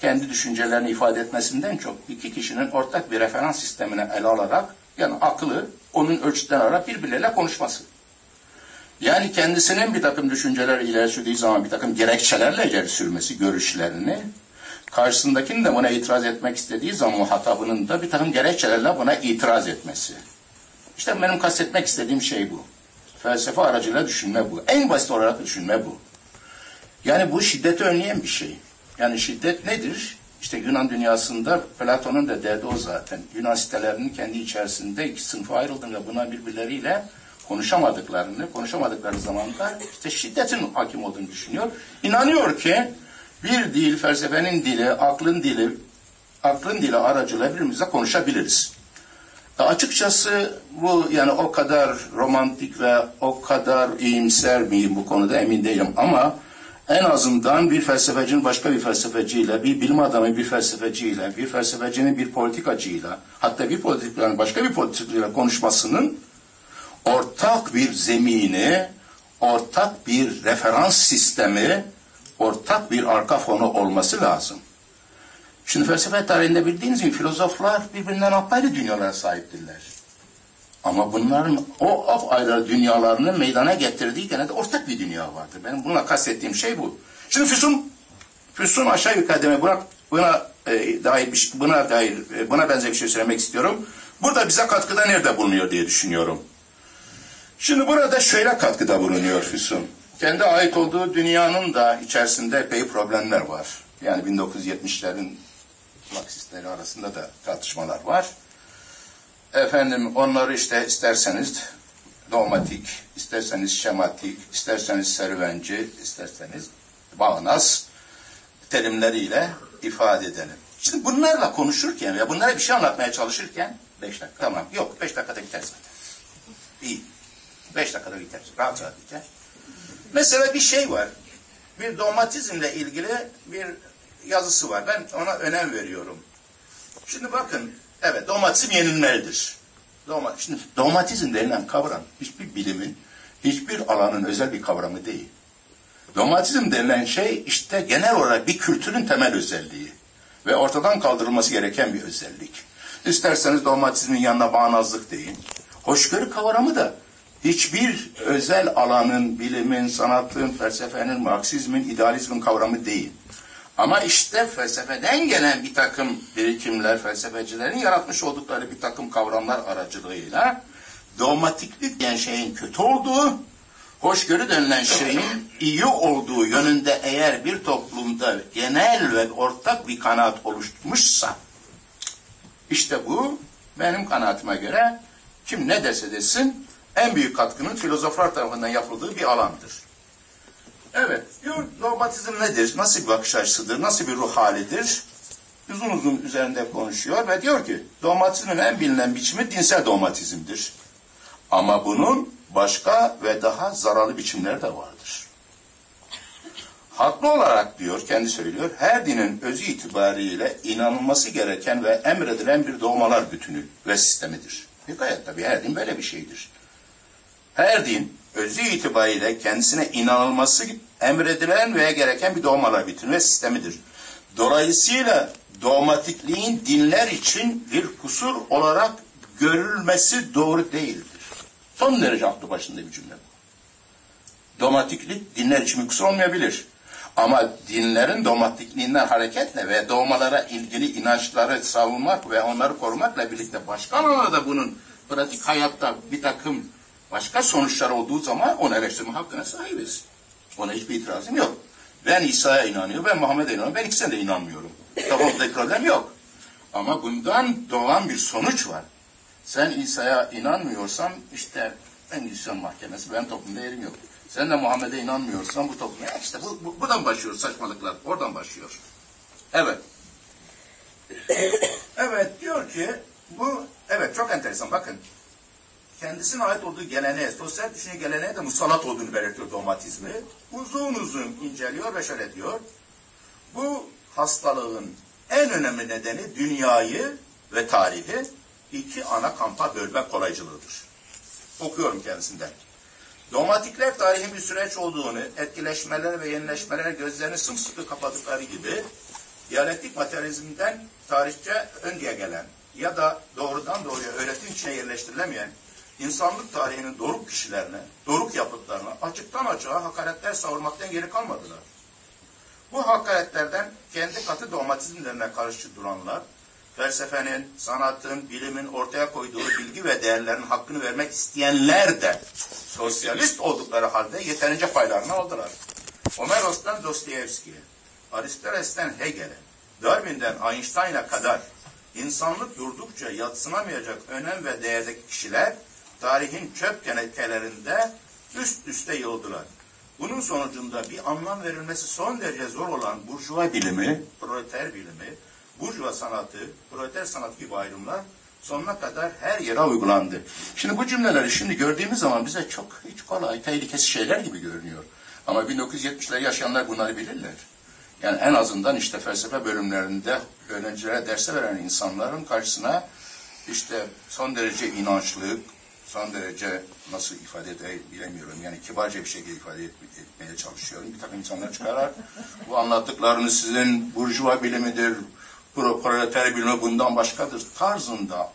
kendi düşüncelerini ifade etmesinden çok iki kişinin ortak bir referans sistemine ele alarak yani aklı onun ölçüden alarak birbirleriyle konuşması. Yani kendisinin bir takım düşünceler ileri sürdüğü zaman bir takım gerekçelerle ileri sürmesi görüşlerini karşısındakinin de buna itiraz etmek istediği zaman muhatabının da bir takım gerekçelerle buna itiraz etmesi. İşte benim kastetmek istediğim şey bu. Felsefe aracıyla düşünme bu. En basit olarak düşünme bu. Yani bu şiddeti önleyen bir şey. Yani şiddet nedir? İşte Yunan dünyasında Platon'un da derdi o zaten. Yunan sitelerinin kendi içerisinde iki sınıfa ayrıldığını buna birbirleriyle konuşamadıklarını, konuşamadıkları zamanda işte şiddetin hakim olduğunu düşünüyor. İnanıyor ki bir dil, felsefenin dili, aklın dili, aklın dili aracılığıyla birbirimize konuşabiliriz. E açıkçası bu yani o kadar romantik ve o kadar iyimser miyim bu konuda emin değilim ama en azından bir felsefecinin başka bir felsefeciyle, bir bilim adamı bir felsefeciyle, bir felsefecinin bir politikacıyla, hatta bir politikacının başka bir politikacıyla konuşmasının ortak bir zemini, ortak bir referans sistemi, ortak bir arka fonu olması lazım. Şimdi felsefe tarihinde bildiğiniz gibi filozoflar birbirinden apayrı dünyalara sahiptirler. Ama bunların o ayrı dünyalarını meydana getirdiği gene de ortak bir dünya vardır. Benim buna kastettiğim şey bu. Şimdi Füsun, Füsun aşağı yukarı demek buna, buna e, dair bir, şey, buna dair e, buna benzer bir şey söylemek istiyorum. Burada bize katkıda nerede bulunuyor diye düşünüyorum. Şimdi burada şöyle katkıda bulunuyor Füsun. Kendi ait olduğu dünyanın da içerisinde epey problemler var. Yani 1970'lerin Marksistleri arasında da tartışmalar var. Efendim onları işte isterseniz dogmatik, isterseniz şematik, isterseniz serüvenci, isterseniz bağnaz terimleriyle ifade edelim. Şimdi bunlarla konuşurken ya bunlara bir şey anlatmaya çalışırken beş dakika tamam yok beş dakikada biter zaten. İyi. Beş dakikada biter. Rahat rahat biter. Mesela bir şey var. Bir dogmatizmle ilgili bir yazısı var. Ben ona önem veriyorum. Şimdi bakın Evet, dogmatizm yenilmelidir. Dogma, şimdi dogmatizm denilen kavram hiçbir bilimin, hiçbir alanın özel bir kavramı değil. Dogmatizm denilen şey işte genel olarak bir kültürün temel özelliği ve ortadan kaldırılması gereken bir özellik. İsterseniz dogmatizmin yanına bağnazlık deyin. Hoşgörü kavramı da hiçbir özel alanın, bilimin, sanatın, felsefenin, marksizmin, idealizmin kavramı değil. Ama işte felsefeden gelen bir takım birikimler, felsefecilerin yaratmış oldukları bir takım kavramlar aracılığıyla dogmatiklik diyen şeyin kötü olduğu, hoşgörü denilen şeyin iyi olduğu yönünde eğer bir toplumda genel ve ortak bir kanaat oluşmuşsa, işte bu benim kanaatime göre kim ne dese desin en büyük katkının filozoflar tarafından yapıldığı bir alandır. Evet, diyor dogmatizm nedir? Nasıl bir bakış açısıdır? Nasıl bir ruh halidir? Uzun uzun üzerinde konuşuyor ve diyor ki dogmatizmin en bilinen biçimi dinsel dogmatizmdir. Ama bunun başka ve daha zararlı biçimleri de vardır. Haklı olarak diyor, kendi söylüyor, her dinin özü itibariyle inanılması gereken ve emredilen bir doğmalar bütünü ve sistemidir. Bir gayet tabii her din böyle bir şeydir. Her din özü itibariyle kendisine inanılması emredilen veya gereken bir doğmalar bütünü ve sistemidir. Dolayısıyla dogmatikliğin dinler için bir kusur olarak görülmesi doğru değildir. Son derece aklı başında bir cümle bu. Dogmatiklik dinler için bir kusur olmayabilir. Ama dinlerin dogmatikliğinden hareketle ve doğmalara ilgili inançları savunmak ve onları korumakla birlikte başka alanlarda bunun pratik hayatta bir takım başka sonuçlar olduğu zaman onu eleştirme hakkına sahibiz. Ona hiçbir itirazım yok. Ben İsa'ya inanıyorum, ben Muhammed'e inanıyorum, ben ikisine de inanmıyorum. Kafamda problem yok. Ama bundan doğan bir sonuç var. Sen İsa'ya inanmıyorsan işte Endüstrisyon Mahkemesi, benim toplumda yerim yok. Sen de Muhammed'e inanmıyorsan bu toplumda işte bu, bu, buradan başlıyor saçmalıklar, oradan başlıyor. Evet. evet diyor ki bu evet çok enteresan bakın kendisine ait olduğu geleneğe, sosyal düşünce geleneğe de musallat olduğunu belirtiyor dogmatizmi. Uzun uzun inceliyor ve şöyle diyor. Bu hastalığın en önemli nedeni dünyayı ve tarihi iki ana kampa bölme kolaycılığıdır. Okuyorum kendisinden. Dogmatikler tarihin bir süreç olduğunu, etkileşmeler ve yenileşmelere gözlerini sımsıkı kapadıkları gibi, diyalektik materyalizmden tarihçe önceye gelen ya da doğrudan doğruya öğretim içine yerleştirilemeyen insanlık tarihinin doruk kişilerine, doruk yapıtlarına açıktan açığa hakaretler savurmaktan geri kalmadılar. Bu hakaretlerden kendi katı dogmatizmlerine karşı duranlar, felsefenin, sanatın, bilimin ortaya koyduğu bilgi ve değerlerin hakkını vermek isteyenler de sosyalist oldukları halde yeterince paylarını aldılar. Homeros'tan Dostoyevski'ye, Aristoteles'ten Hegel'e, Darwin'den Einstein'a kadar insanlık durdukça yatsınamayacak önem ve değerdeki kişiler tarihin çöp tenekelerinde üst üste yıldılar. Bunun sonucunda bir anlam verilmesi son derece zor olan burjuva bilimi, proleter bilimi, burjuva sanatı, proleter sanat gibi ayrımlar sonuna kadar her yere uygulandı. Şimdi bu cümleleri şimdi gördüğümüz zaman bize çok hiç kolay, tehlikesiz şeyler gibi görünüyor. Ama 1970'ler yaşayanlar bunları bilirler. Yani en azından işte felsefe bölümlerinde öğrencilere derse veren insanların karşısına işte son derece inançlı, son derece nasıl ifade edeyim bilemiyorum. Yani kibarca bir şekilde ifade etmeye çalışıyorum. Bir takım insanlar çıkarlar. Bu anlattıklarınız sizin burjuva bilimidir, proleter bilimi bundan başkadır tarzında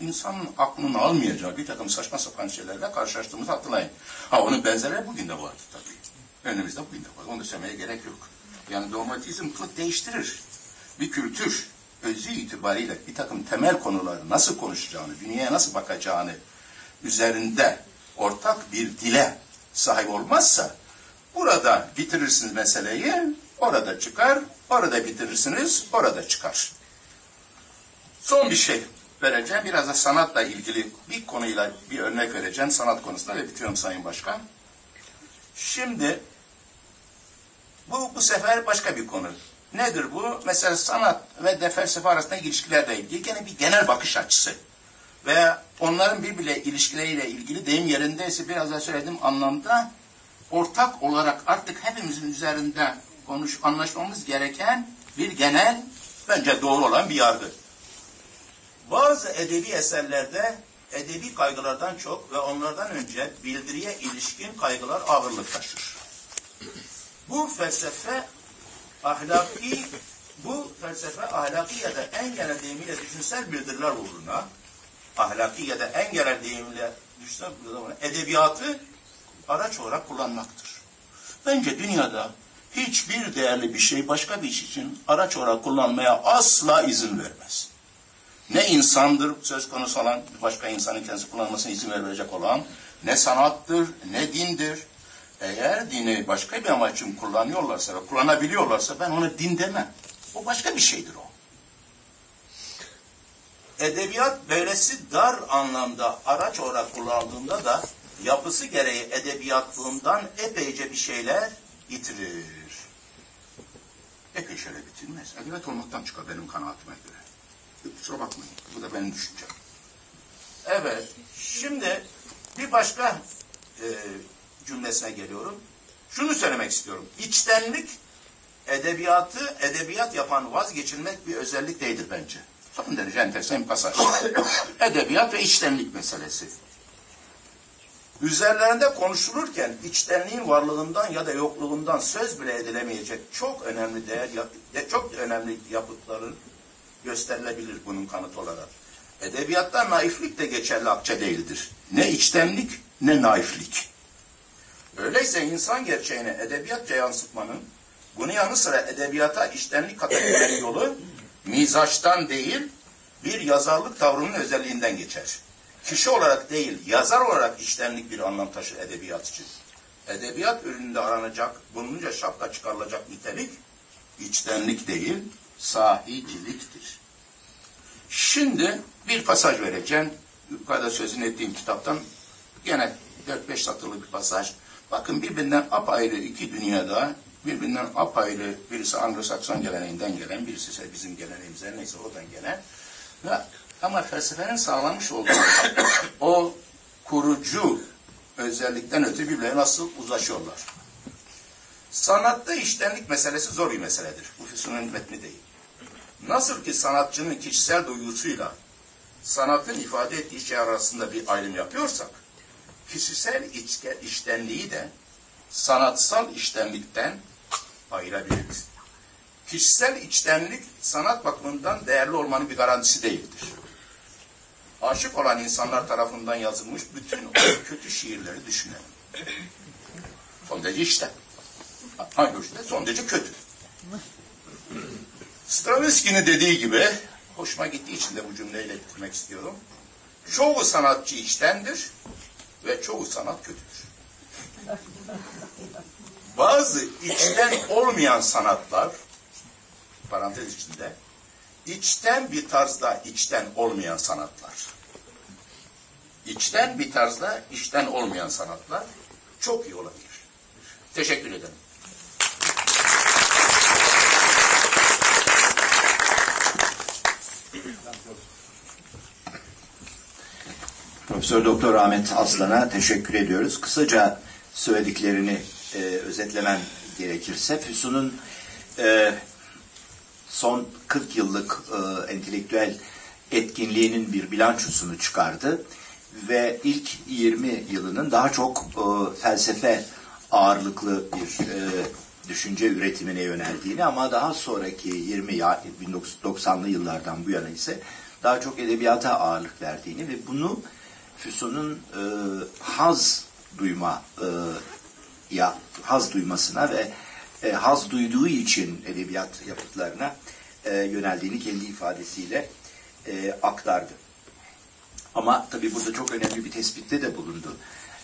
insanın aklını almayacağı bir takım saçma sapan şeylerle karşılaştığımızı hatırlayın. Ha onun benzerleri bugün de vardı tabii. Önümüzde bugün de var. Onu da söylemeye gerek yok. Yani dogmatizm kılık değiştirir. Bir kültür özü itibariyle bir takım temel konuları nasıl konuşacağını, dünyaya nasıl bakacağını üzerinde ortak bir dile sahip olmazsa burada bitirirsiniz meseleyi, orada çıkar, orada bitirirsiniz, orada çıkar. Son bir şey vereceğim. Biraz da sanatla ilgili bir konuyla bir örnek vereceğim. Sanat konusunda ve bitiyorum Sayın Başkan. Şimdi bu, bu sefer başka bir konu. Nedir bu? Mesela sanat ve de felsefe arasında ilişkilerle ilgili gene bir genel bakış açısı. Ve onların birbirle ilişkileriyle ilgili deyim yerindeyse biraz daha söylediğim anlamda ortak olarak artık hepimizin üzerinde konuş anlaşmamız gereken bir genel bence doğru olan bir yargı. Bazı edebi eserlerde edebi kaygılardan çok ve onlardan önce bildiriye ilişkin kaygılar ağırlık taşır. Bu felsefe ahlaki bu felsefe ahlaki ya da en genel deyimiyle düşünsel bildiriler uğruna ahlaki ya da en genel bildiriler uğruna edebiyatı araç olarak kullanmaktır. Bence dünyada hiçbir değerli bir şey başka bir iş için araç olarak kullanmaya asla izin vermez. Ne insandır söz konusu olan başka insanın kendisi kullanmasına izin verecek olan, ne sanattır, ne dindir, eğer dini başka bir amaç için kullanıyorlarsa ve kullanabiliyorlarsa ben ona din demem. O başka bir şeydir o. Edebiyat böylesi dar anlamda araç olarak kullandığında da yapısı gereği edebiyatlığından epeyce bir şeyler bitirir. Epey şeyler bitirmez. Edebiyat olmaktan çıkar benim kanaatime göre. Kusura bakmayın. Bu da benim düşüncem. Evet. Şimdi bir başka e, cümlesine geliyorum. Şunu söylemek istiyorum. İçtenlik edebiyatı edebiyat yapan vazgeçilmek bir özellik değildir bence. Son derece enteresan bir pasaj. edebiyat ve içtenlik meselesi. Üzerlerinde konuşulurken içtenliğin varlığından ya da yokluğundan söz bile edilemeyecek çok önemli değer, çok önemli yapıtların gösterilebilir bunun kanıtı olarak. Edebiyatta naiflik de geçerli akçe değildir. Ne içtenlik ne naiflik. Öyleyse insan gerçeğini edebiyatça yansıtmanın bunun yanı sıra edebiyata iştenlik katabilmenin yolu mizaçtan değil bir yazarlık tavrının özelliğinden geçer. Kişi olarak değil, yazar olarak iştenlik bir anlam taşır edebiyat için. Edebiyat ürününde aranacak, bulununca şapka çıkarılacak nitelik, içtenlik değil, sahiciliktir. Şimdi bir pasaj vereceğim. Yukarıda sözünü ettiğim kitaptan gene 4-5 satırlı bir pasaj. Bakın birbirinden apayrı iki dünyada birbirinden apayrı birisi Anglo-Sakson geleneğinden gelen, birisi ise bizim geleneğimizden neyse oradan gelen ve ama felsefenin sağlamış olduğu o kurucu özellikten öte birbirlerine nasıl uzlaşıyorlar. Sanatta iştenlik meselesi zor bir meseledir. Bu Füsun'un metni değil. Nasıl ki sanatçının kişisel duygusuyla sanatın ifade ettiği şey arasında bir ayrım yapıyorsak, kişisel içke, iştenliği de sanatsal iştenlikten ayırabiliriz. Kişisel içtenlik sanat bakımından değerli olmanın bir garantisi değildir. Aşık olan insanlar tarafından yazılmış bütün o kötü şiirleri düşünelim. Son derece işte. Hangi işte? Son derece kötü. Stravinsky'nin dediği gibi, hoşuma gittiği için de bu cümleyle bitirmek istiyorum. Çoğu sanatçı içtendir ve çoğu sanat kötüdür. Bazı içten olmayan sanatlar, parantez içinde, içten bir tarzda içten olmayan sanatlar. İçten bir tarzda içten olmayan sanatlar çok iyi olabilir. Teşekkür ederim. Profesör Doktor Ahmet Aslan'a teşekkür ediyoruz. Kısaca söylediklerini e, özetlemem gerekirse Füsun'un e, son 40 yıllık e, entelektüel etkinliğinin bir bilançosunu çıkardı ve ilk 20 yılının daha çok e, felsefe ağırlıklı bir e, düşünce üretimine yöneldiğini ama daha sonraki 20 ya 1990'lı yıllardan bu yana ise daha çok edebiyata ağırlık verdiğini ve bunu Füsun'un e, haz duyma e, ya haz duymasına ve e, haz duyduğu için edebiyat yapıtlarına e, yöneldiğini kendi ifadesiyle e, aktardı. Ama tabii burada çok önemli bir tespitte de bulundu.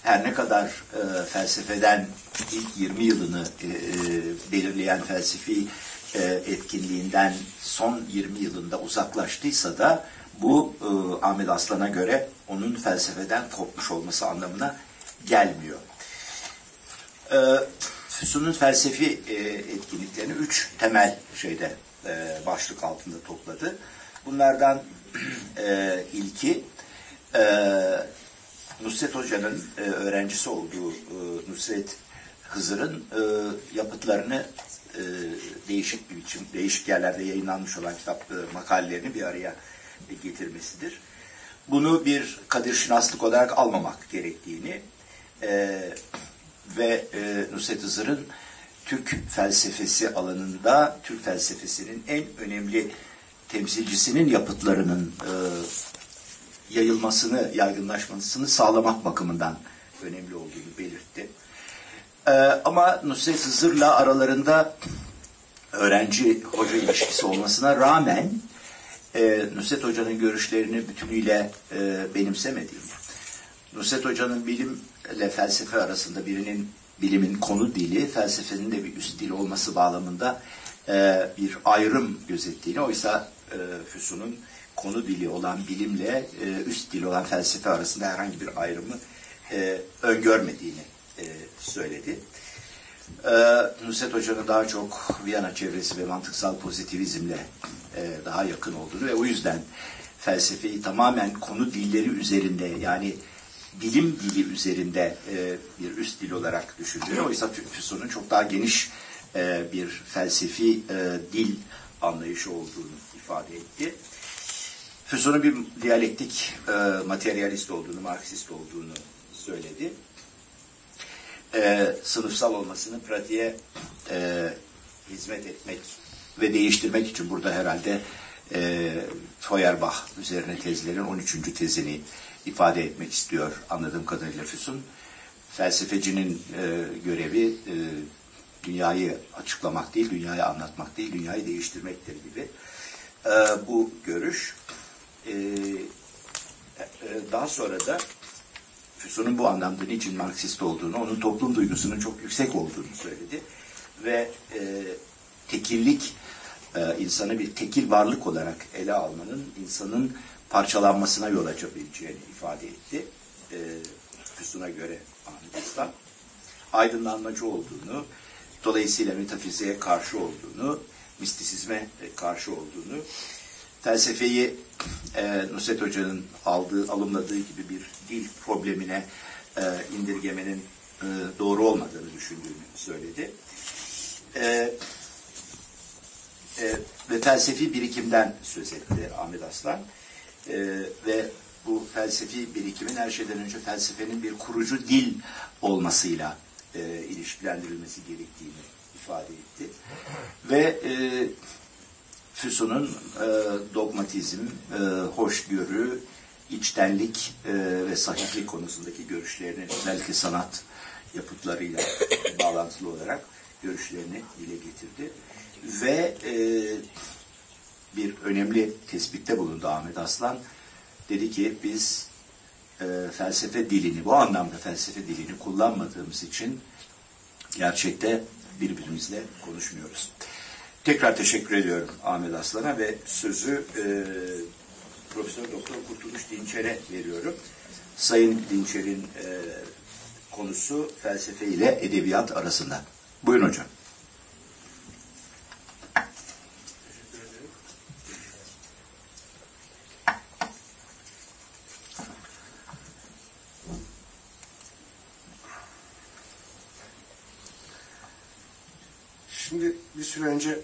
Her ne kadar e, felsefeden ilk 20 yılını e, e, belirleyen felsefi e, etkinliğinden son 20 yılında uzaklaştıysa da bu e, Ahmet Aslan'a göre onun felsefeden kopmuş olması anlamına gelmiyor. E, Füsun'un felsefi etkinliklerini üç temel şeyde e, başlık altında topladı. Bunlardan e, ilki e, Nusret Hoca'nın öğrencisi olduğu Nusret Hızır'ın yapıtlarını değişik bir biçim, değişik yerlerde yayınlanmış olan kitap e, makalelerini bir araya getirmesidir. Bunu bir kadir şinaslık olarak almamak gerektiğini ve e, Nusret Hızır'ın Türk felsefesi alanında Türk felsefesinin en önemli temsilcisinin yapıtlarının e, yayılmasını, yaygınlaşmasını sağlamak bakımından önemli olduğunu belirtti. E, ama Nusret Hızır'la aralarında öğrenci hoca ilişkisi olmasına rağmen e, Nusret Hoca'nın görüşlerini bütünüyle e, benimsemediğini, Nusret Hoca'nın bilimle felsefe arasında birinin bilimin konu dili, felsefenin de bir üst dili olması bağlamında e, bir ayrım gözettiğini, oysa e, Füsun'un konu dili olan bilimle e, üst dili olan felsefe arasında herhangi bir ayrımı e, öngörmediğini e, söyledi. E, Nusret Hoca'nın daha çok Viyana çevresi ve mantıksal pozitivizmle e, daha yakın olduğunu ve o yüzden felsefeyi tamamen konu dilleri üzerinde yani bilim dili üzerinde e, bir üst dil olarak düşündüğünü, oysa Füsun'un çok daha geniş e, bir felsefi e, dil anlayışı olduğunu ifade etti. Füsun'un bir diyalektik e, materyalist olduğunu, Marksist olduğunu söyledi. E, sınıfsal olmasını pratiğe e, hizmet etmek ve değiştirmek için burada herhalde e, Feuerbach üzerine tezlerin 13. tezini ifade etmek istiyor anladığım kadarıyla Füsun. Felsefecinin e, görevi e, dünyayı açıklamak değil, dünyayı anlatmak değil, dünyayı değiştirmektir gibi. E, bu görüş e, e, daha sonra da Füsun'un bu anlamda niçin Marksist olduğunu, onun toplum duygusunun çok yüksek olduğunu söyledi. Ve e, tekillik, e, insanı bir tekil varlık olarak ele almanın insanın parçalanmasına yol açabileceğini ifade etti. E, Füsun'a göre Ahmet. Aydınlanmacı olduğunu, dolayısıyla metafiziğe karşı olduğunu, mistisizme karşı olduğunu, felsefeyi e, Nusret Hoca'nın aldığı, alımladığı gibi bir dil problemine e, indirgemenin e, doğru olmadığını düşündüğünü söyledi. E, e, ve felsefi birikimden söz etti Ahmet Aslan. E, ve bu felsefi birikimin her şeyden önce felsefenin bir kurucu dil olmasıyla e, ilişkilendirilmesi gerektiğini ifade etti. Ve e, Füsun'un e, dogmatizm, e, hoşgörü, içtenlik e, ve sahiplik konusundaki görüşlerini özellikle sanat yapıtlarıyla bağlantılı olarak görüşlerini dile getirdi. Ve e, bir önemli tespitte bulundu Ahmet Aslan. Dedi ki biz e, felsefe dilini, bu anlamda felsefe dilini kullanmadığımız için gerçekte birbirimizle konuşmuyoruz. Tekrar teşekkür ediyorum Ahmet Aslan'a ve sözü e, Profesör Doktor Kurtuluş Dinçer'e veriyorum. Sayın Dinçer'in e, konusu felsefe ile edebiyat arasında. Buyurun hocam. Şimdi bir süre önce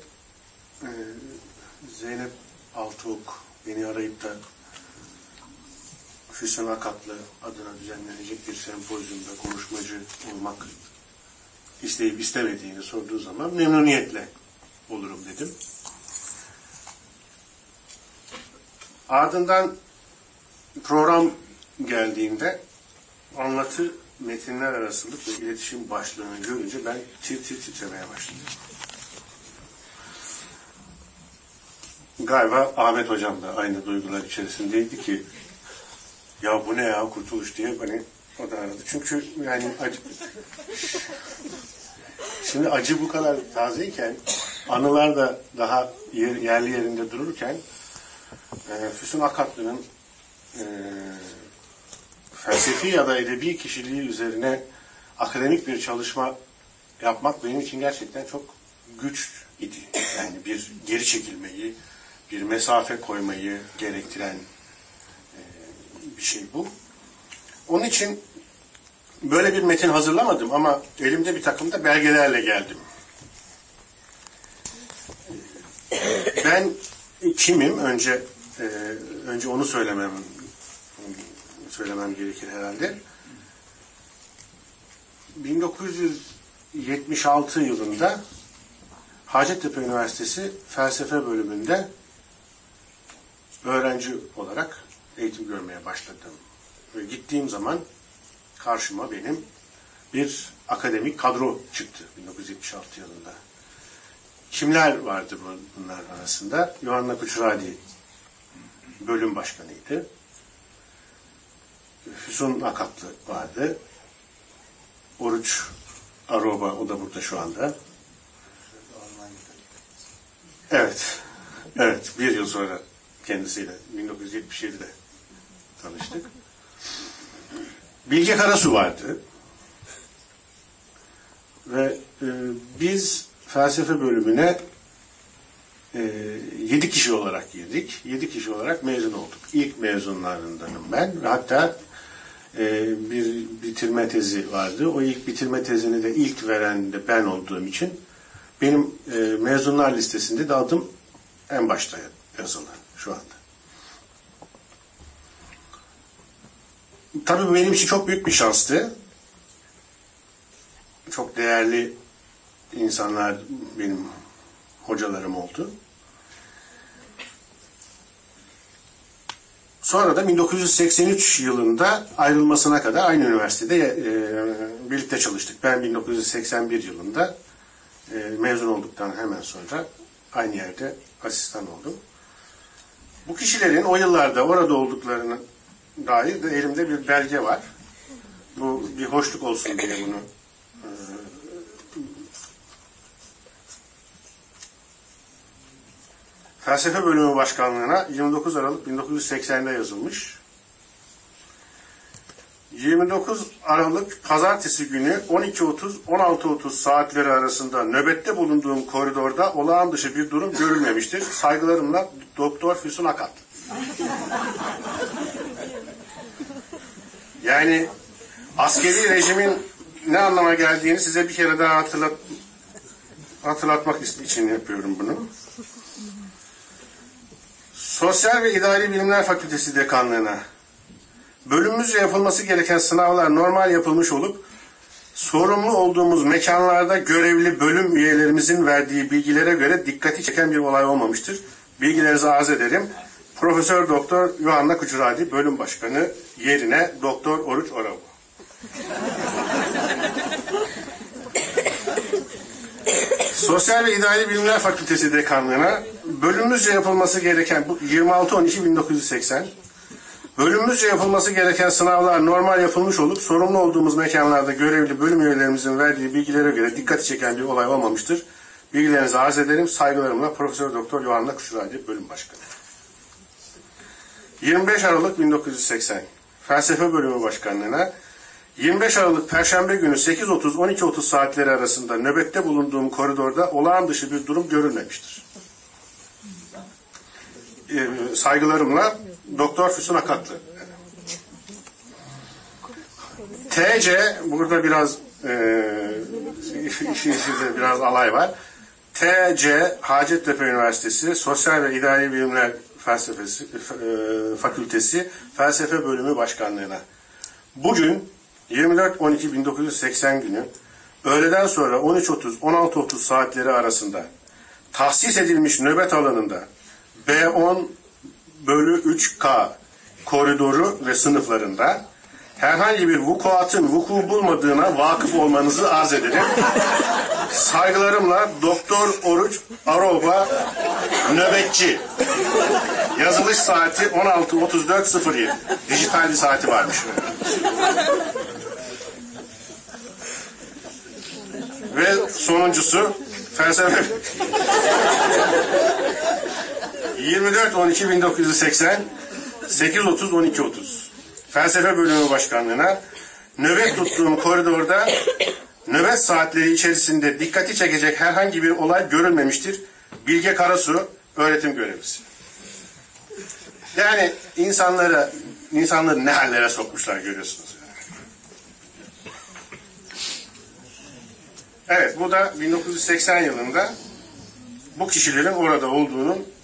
e, Zeynep Altıok beni arayıp da Füsun Akatlı adına düzenlenecek bir sempozyumda konuşmacı olmak isteyip istemediğini sorduğu zaman memnuniyetle olurum dedim. Ardından program geldiğinde anlatı metinler arasılık ve iletişim başlığını görünce ben tir tir titremeye başladım. Galiba Ahmet Hocam da aynı duygular içerisindeydi ki ya bu ne ya kurtuluş diye beni o da aradı. Çünkü yani acı, şimdi acı bu kadar tazeyken anılar da daha yer, yerli yerinde dururken e, Füsun Akatlı'nın e, felsefi ya da edebi kişiliği üzerine akademik bir çalışma yapmak benim için gerçekten çok güç idi. Yani bir geri çekilmeyi, bir mesafe koymayı gerektiren e, bir şey bu. Onun için böyle bir metin hazırlamadım ama elimde bir takım da belgelerle geldim. Ben kimim? Önce e, önce onu söylemem söylemem gerekir herhalde. 1976 yılında Hacettepe Üniversitesi Felsefe bölümünde öğrenci olarak eğitim görmeye başladım. Ve gittiğim zaman karşıma benim bir akademik kadro çıktı 1976 yılında. Kimler vardı bunlar arasında? Yohanna Kuçuradi bölüm başkanıydı. Füsun Akatlı vardı. Oruç Aroba, o da burada şu anda. Evet. Evet, bir yıl sonra kendisiyle 1977'de tanıştık. Bilge Karasu vardı. Ve e, biz felsefe bölümüne e, yedi kişi olarak girdik. Yedi kişi olarak mezun olduk. İlk mezunlarındanım ben. Ve hatta e, bir bitirme tezi vardı. O ilk bitirme tezini de ilk veren de ben olduğum için benim e, mezunlar listesinde de adım en başta yazılı şu anda. Tabii bu benim için çok büyük bir şanstı. Çok değerli insanlar benim hocalarım oldu. Sonra da 1983 yılında ayrılmasına kadar aynı üniversitede e, birlikte çalıştık. Ben 1981 yılında e, mezun olduktan hemen sonra aynı yerde asistan oldum. Bu kişilerin o yıllarda orada olduklarını dair de elimde bir belge var. Bu bir hoşluk olsun diye bunu e, Felsefe Bölümü Başkanlığı'na 29 Aralık 1980'de yazılmış. 29 Aralık Pazartesi günü 12.30-16.30 saatleri arasında nöbette bulunduğum koridorda olağan dışı bir durum görülmemiştir. Saygılarımla Doktor Füsun Akat. Yani askeri rejimin ne anlama geldiğini size bir kere daha hatırlat, hatırlatmak için yapıyorum bunu. Sosyal ve İdari Bilimler Fakültesi Dekanlığı'na bölümümüzce yapılması gereken sınavlar normal yapılmış olup sorumlu olduğumuz mekanlarda görevli bölüm üyelerimizin verdiği bilgilere göre dikkati çeken bir olay olmamıştır. Bilgilerinizi arz ederim. Profesör Doktor Yuhanna Kucuradi bölüm başkanı yerine Doktor Oruç Oravu. Sosyal ve İdari Bilimler Fakültesi Dekanlığı'na bölümümüzce yapılması gereken 26-12-1980 bölümümüzce yapılması gereken sınavlar normal yapılmış olup sorumlu olduğumuz mekanlarda görevli bölüm üyelerimizin verdiği bilgilere göre dikkati çeken bir olay olmamıştır. Bilgilerinizi arz ederim. Saygılarımla Profesör Doktor Yohanna Kuşuradi Bölüm Başkanı. 25 Aralık 1980 Felsefe Bölümü Başkanlığı'na 25 Aralık Perşembe günü 8.30-12.30 saatleri arasında nöbette bulunduğum koridorda olağan dışı bir durum görülmemiştir. Ee, saygılarımla Doktor Füsun Akatlı. TC, burada biraz e, biraz alay var. TC Hacettepe Üniversitesi Sosyal ve İdari Bilimler Felsefesi e, Fakültesi Felsefe Bölümü Başkanlığına. Bugün 24-12-1980 günü öğleden sonra 13.30-16.30 saatleri arasında tahsis edilmiş nöbet alanında B10 bölü 3K koridoru ve sınıflarında herhangi bir vukuatın vuku bulmadığına vakıf olmanızı arz ederim. Saygılarımla Doktor Oruç Aroba nöbetçi. Yazılış saati 16.34.07. Dijital bir saati varmış. Ve sonuncusu felsefe 24-12-1980 8.30-12.30 Felsefe Bölümü Başkanlığı'na nöbet tuttuğum koridorda nöbet saatleri içerisinde dikkati çekecek herhangi bir olay görülmemiştir. Bilge Karasu öğretim görevlisi. Yani insanlara insanları ne hallere sokmuşlar görüyorsunuz. Evet bu da 1980 yılında bu kişilerin orada olduğunun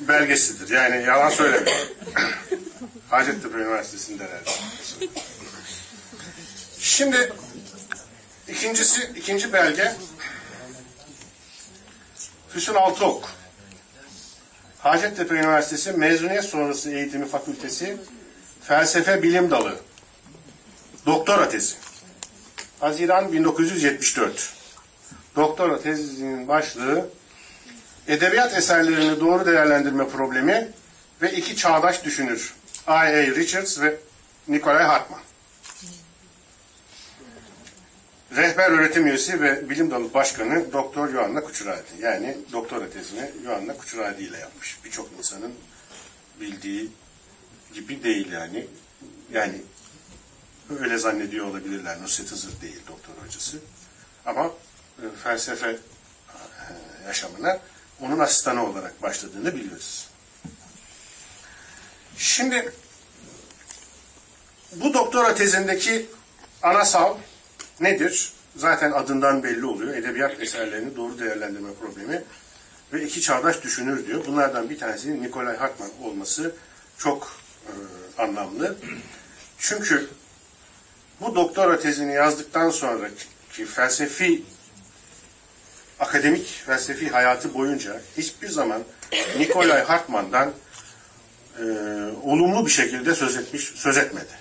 belgesidir. Yani yalan söylemiyor. Hacettepe Üniversitesi'ndeler. Şimdi ikincisi, ikinci belge Füsun Altıok. Hacettepe Üniversitesi Mezuniyet Sonrası Eğitimi Fakültesi Felsefe Bilim Dalı. Doktora tezi. Haziran 1974. Doktora tezinin başlığı Edebiyat eserlerini doğru değerlendirme problemi ve iki çağdaş düşünür. I.A. Richards ve Nikolay Hartman. Rehber öğretim üyesi ve bilim dalı başkanı Doktor Yohanna Kuçuradi. Yani doktora tezini Yohanna Kuçuradi ile yapmış. Birçok insanın bildiği gibi değil yani. Yani öyle zannediyor olabilirler. Nusret Hızır değil doktor hocası. Ama e, felsefe e, yaşamına onun asistanı olarak başladığını biliyoruz. Şimdi bu doktora tezindeki ana sav nedir? Zaten adından belli oluyor. Edebiyat eserlerini doğru değerlendirme problemi ve iki çağdaş düşünür diyor. Bunlardan bir tanesi Nikolay Hartman olması çok e, anlamlı. Çünkü bu doktora tezini yazdıktan sonraki felsefi akademik felsefi hayatı boyunca hiçbir zaman Nikolay Hartman'dan e, olumlu bir şekilde söz etmiş, söz etmedi.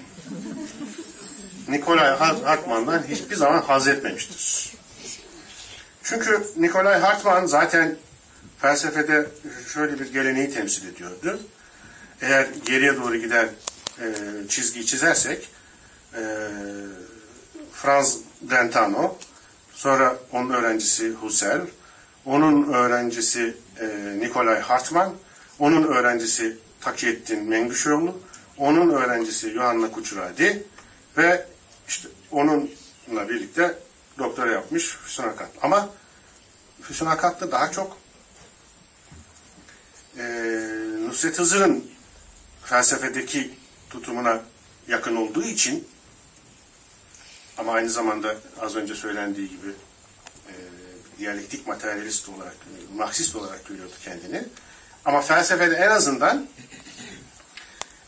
Nikolay Hartman'dan hiçbir zaman haz etmemiştir. Çünkü Nikolay Hartman zaten felsefede şöyle bir geleneği temsil ediyordu. Eğer geriye doğru gider e, çizgiyi çizersek e, Franz Dentano Sonra onun öğrencisi Husserl, onun öğrencisi e, Nikolay Hartmann, onun öğrencisi Takiyettin Mengüşoğlu, onun öğrencisi Yohanna Kuçuradi ve işte onunla birlikte doktora yapmış Füsun Akat. Ama Füsun Akat da daha çok e, Nusret Hızır'ın felsefedeki tutumuna yakın olduğu için ama aynı zamanda az önce söylendiği gibi e, diyalektik materyalist olarak, e, Marksist olarak görüyordu kendini. Ama felsefede en azından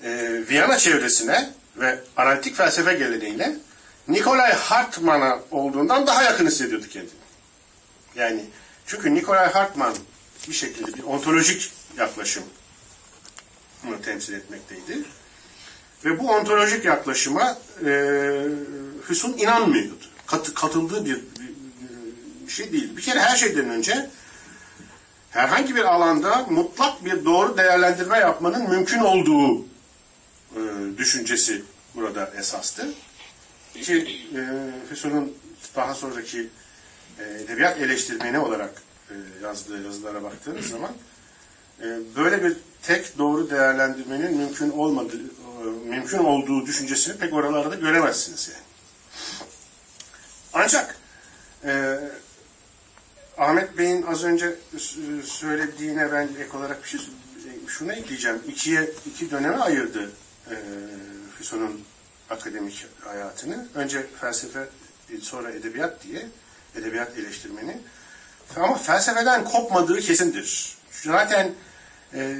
e, Viyana çevresine ve analitik felsefe geleneğine Nikolay Hartmann'a olduğundan daha yakın hissediyordu kendini. Yani çünkü Nikolay Hartmann bir şekilde bir ontolojik yaklaşım temsil etmekteydi. Ve bu ontolojik yaklaşıma e, Füsun inanmıyordu. Kat, katıldığı bir, bir, şey değil. Bir kere her şeyden önce herhangi bir alanda mutlak bir doğru değerlendirme yapmanın mümkün olduğu e, düşüncesi burada esastı. Ki e, Füsun'un daha sonraki e, edebiyat eleştirmeni olarak e, yazdığı yazılara baktığınız zaman e, böyle bir tek doğru değerlendirmenin mümkün olmadığı, e, mümkün olduğu düşüncesini pek oralarda göremezsiniz yani. Ancak e, Ahmet Bey'in az önce söylediğine ben ek olarak bir şey şunu ekleyeceğim. İkiye, iki döneme ayırdı e, Füsun'un akademik hayatını. Önce felsefe, sonra edebiyat diye, edebiyat eleştirmeni. ama felsefeden kopmadığı kesindir. Zaten e,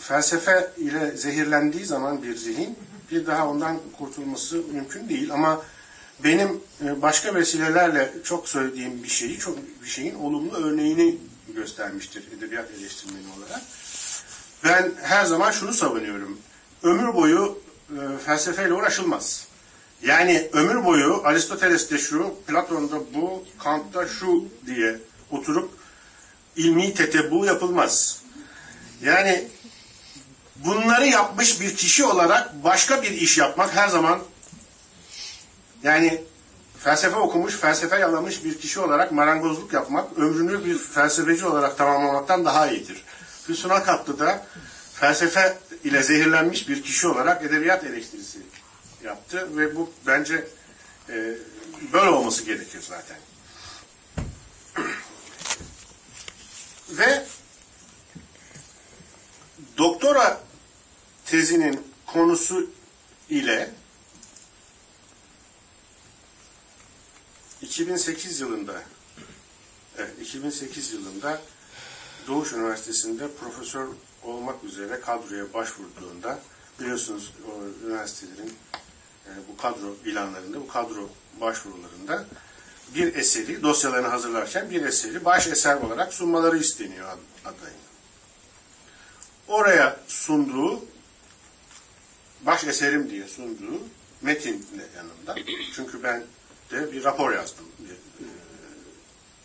felsefe ile zehirlendiği zaman bir zihin bir daha ondan kurtulması mümkün değil ama benim e, başka vesilelerle çok söylediğim bir şeyi, çok bir şeyin olumlu örneğini göstermiştir edebiyat eleştirmeni olarak. Ben her zaman şunu savunuyorum. Ömür boyu e, felsefeyle uğraşılmaz. Yani ömür boyu Aristoteles'te şu, Platon'da bu, Kant'ta şu diye oturup ilmi tetebbu yapılmaz. Yani bunları yapmış bir kişi olarak başka bir iş yapmak her zaman yani felsefe okumuş, felsefe yalamış bir kişi olarak marangozluk yapmak ömrünü bir felsefeci olarak tamamlamaktan daha iyidir. Füsun Akatlı da felsefe ile zehirlenmiş bir kişi olarak edebiyat eleştirisi yaptı ve bu bence e, böyle olması gerekir zaten. ve doktora tezinin konusu ile 2008 yılında evet, 2008 yılında Doğuş Üniversitesi'nde profesör olmak üzere kadroya başvurduğunda biliyorsunuz o üniversitelerin e, bu kadro ilanlarında, bu kadro başvurularında bir eseri, dosyalarını hazırlarken bir eseri baş eser olarak sunmaları isteniyor adayın. Oraya sunduğu, baş eserim diye sunduğu metin yanında. Çünkü ben de bir rapor yazdım. Bir,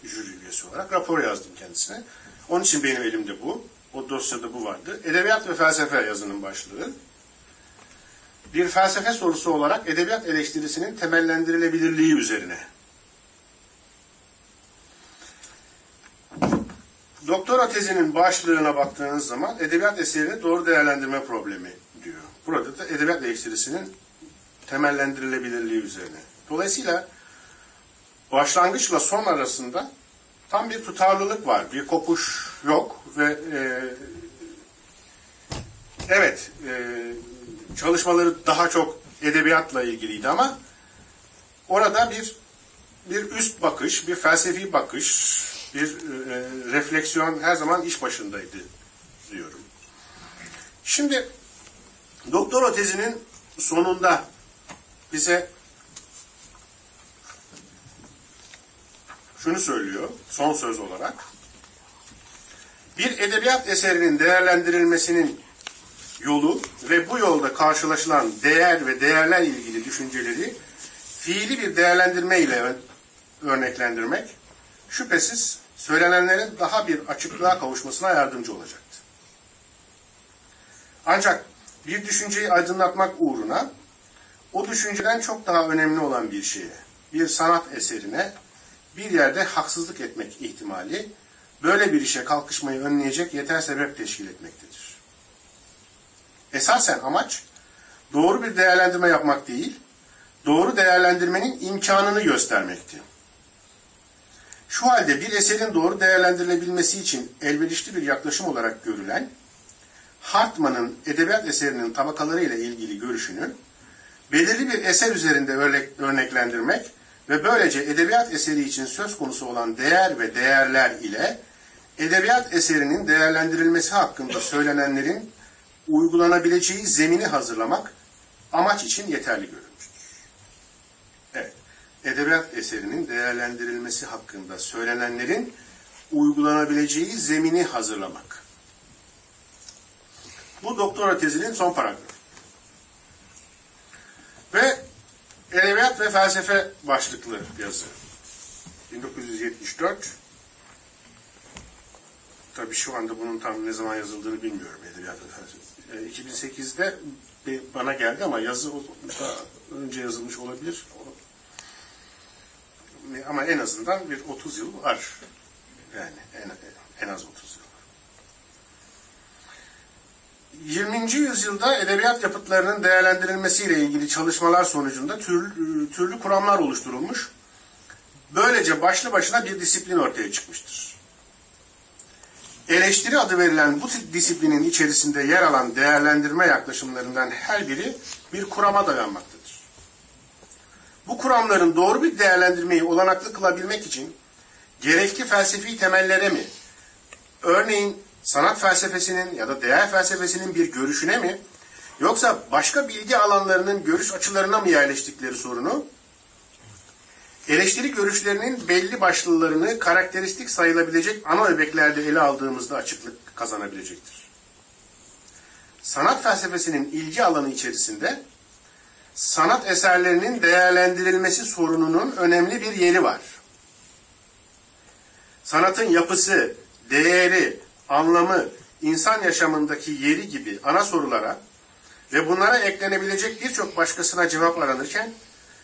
e, jüri üyesi olarak rapor yazdım kendisine. Onun için benim elimde bu. O dosyada bu vardı. Edebiyat ve felsefe yazının başlığı. Bir felsefe sorusu olarak edebiyat eleştirisinin temellendirilebilirliği üzerine. Doktora tezinin başlığına baktığınız zaman edebiyat eserini doğru değerlendirme problemi diyor. Burada da edebiyat eleştirisinin temellendirilebilirliği üzerine. Dolayısıyla başlangıçla son arasında tam bir tutarlılık var. Bir kopuş yok ve e, evet e, çalışmaları daha çok edebiyatla ilgiliydi ama orada bir bir üst bakış, bir felsefi bakış, bir e, refleksiyon her zaman iş başındaydı diyorum. Şimdi doktora tezinin sonunda bize şunu söylüyor son söz olarak. Bir edebiyat eserinin değerlendirilmesinin yolu ve bu yolda karşılaşılan değer ve değerler ilgili düşünceleri fiili bir değerlendirme ile örneklendirmek şüphesiz söylenenlerin daha bir açıklığa kavuşmasına yardımcı olacaktı. Ancak bir düşünceyi aydınlatmak uğruna o düşünceden çok daha önemli olan bir şeye, bir sanat eserine bir yerde haksızlık etmek ihtimali böyle bir işe kalkışmayı önleyecek yeter sebep teşkil etmektedir. Esasen amaç doğru bir değerlendirme yapmak değil, doğru değerlendirmenin imkanını göstermekti. Şu halde bir eserin doğru değerlendirilebilmesi için elverişli bir yaklaşım olarak görülen Hartman'ın edebiyat eserinin tabakaları ile ilgili görüşünü belirli bir eser üzerinde örneklendirmek ve böylece edebiyat eseri için söz konusu olan değer ve değerler ile edebiyat eserinin değerlendirilmesi hakkında söylenenlerin uygulanabileceği zemini hazırlamak amaç için yeterli görülmüştür. Evet, edebiyat eserinin değerlendirilmesi hakkında söylenenlerin uygulanabileceği zemini hazırlamak. Bu doktora tezinin son paragrafı. Ve Edebiyat ve Felsefe başlıklı yazı. 1974 Tabii şu anda bunun tam ne zaman yazıldığını bilmiyorum edebiyat ve felsefe. 2008'de bana geldi ama yazı önce yazılmış olabilir. Ama en azından bir 30 yıl var. Yani en, en az 30 yıl. 20. yüzyılda edebiyat yapıtlarının değerlendirilmesiyle ilgili çalışmalar sonucunda türlü, türlü kuramlar oluşturulmuş. Böylece başlı başına bir disiplin ortaya çıkmıştır. Eleştiri adı verilen bu disiplinin içerisinde yer alan değerlendirme yaklaşımlarından her biri bir kurama dayanmaktadır. Bu kuramların doğru bir değerlendirmeyi olanaklı kılabilmek için gerekli felsefi temellere mi? Örneğin sanat felsefesinin ya da değer felsefesinin bir görüşüne mi? Yoksa başka bilgi alanlarının görüş açılarına mı yerleştikleri sorunu eleştiri görüşlerinin belli başlılarını karakteristik sayılabilecek ana öbeklerde ele aldığımızda açıklık kazanabilecektir. Sanat felsefesinin ilgi alanı içerisinde sanat eserlerinin değerlendirilmesi sorununun önemli bir yeri var. Sanatın yapısı, değeri, anlamı, insan yaşamındaki yeri gibi ana sorulara ve bunlara eklenebilecek birçok başkasına cevap aranırken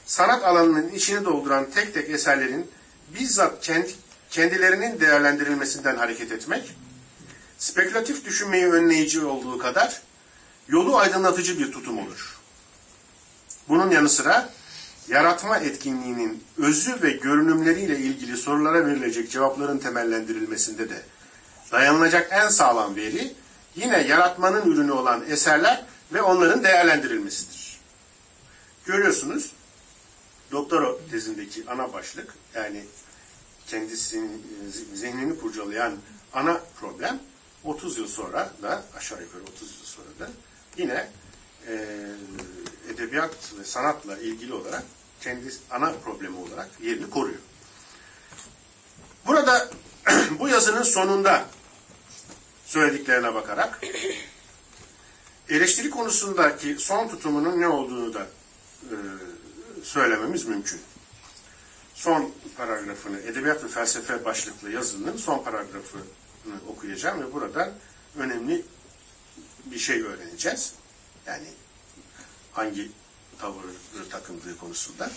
sanat alanının içini dolduran tek tek eserlerin bizzat kendilerinin değerlendirilmesinden hareket etmek, spekülatif düşünmeyi önleyici olduğu kadar yolu aydınlatıcı bir tutum olur. Bunun yanı sıra yaratma etkinliğinin özü ve görünümleriyle ilgili sorulara verilecek cevapların temellendirilmesinde de dayanılacak en sağlam veri yine yaratmanın ürünü olan eserler ve onların değerlendirilmesidir. Görüyorsunuz doktora tezindeki ana başlık yani kendisinin zihnini kurcalayan ana problem 30 yıl sonra da aşağı yukarı 30 yıl sonra da yine e, edebiyat ve sanatla ilgili olarak kendi ana problemi olarak yerini koruyor. Burada bu yazının sonunda söylediklerine bakarak eleştiri konusundaki son tutumunun ne olduğunu da e, söylememiz mümkün. Son paragrafını, edebiyat ve felsefe başlıklı yazının son paragrafını okuyacağım ve buradan önemli bir şey öğreneceğiz. Yani hangi tavır takındığı konusunda.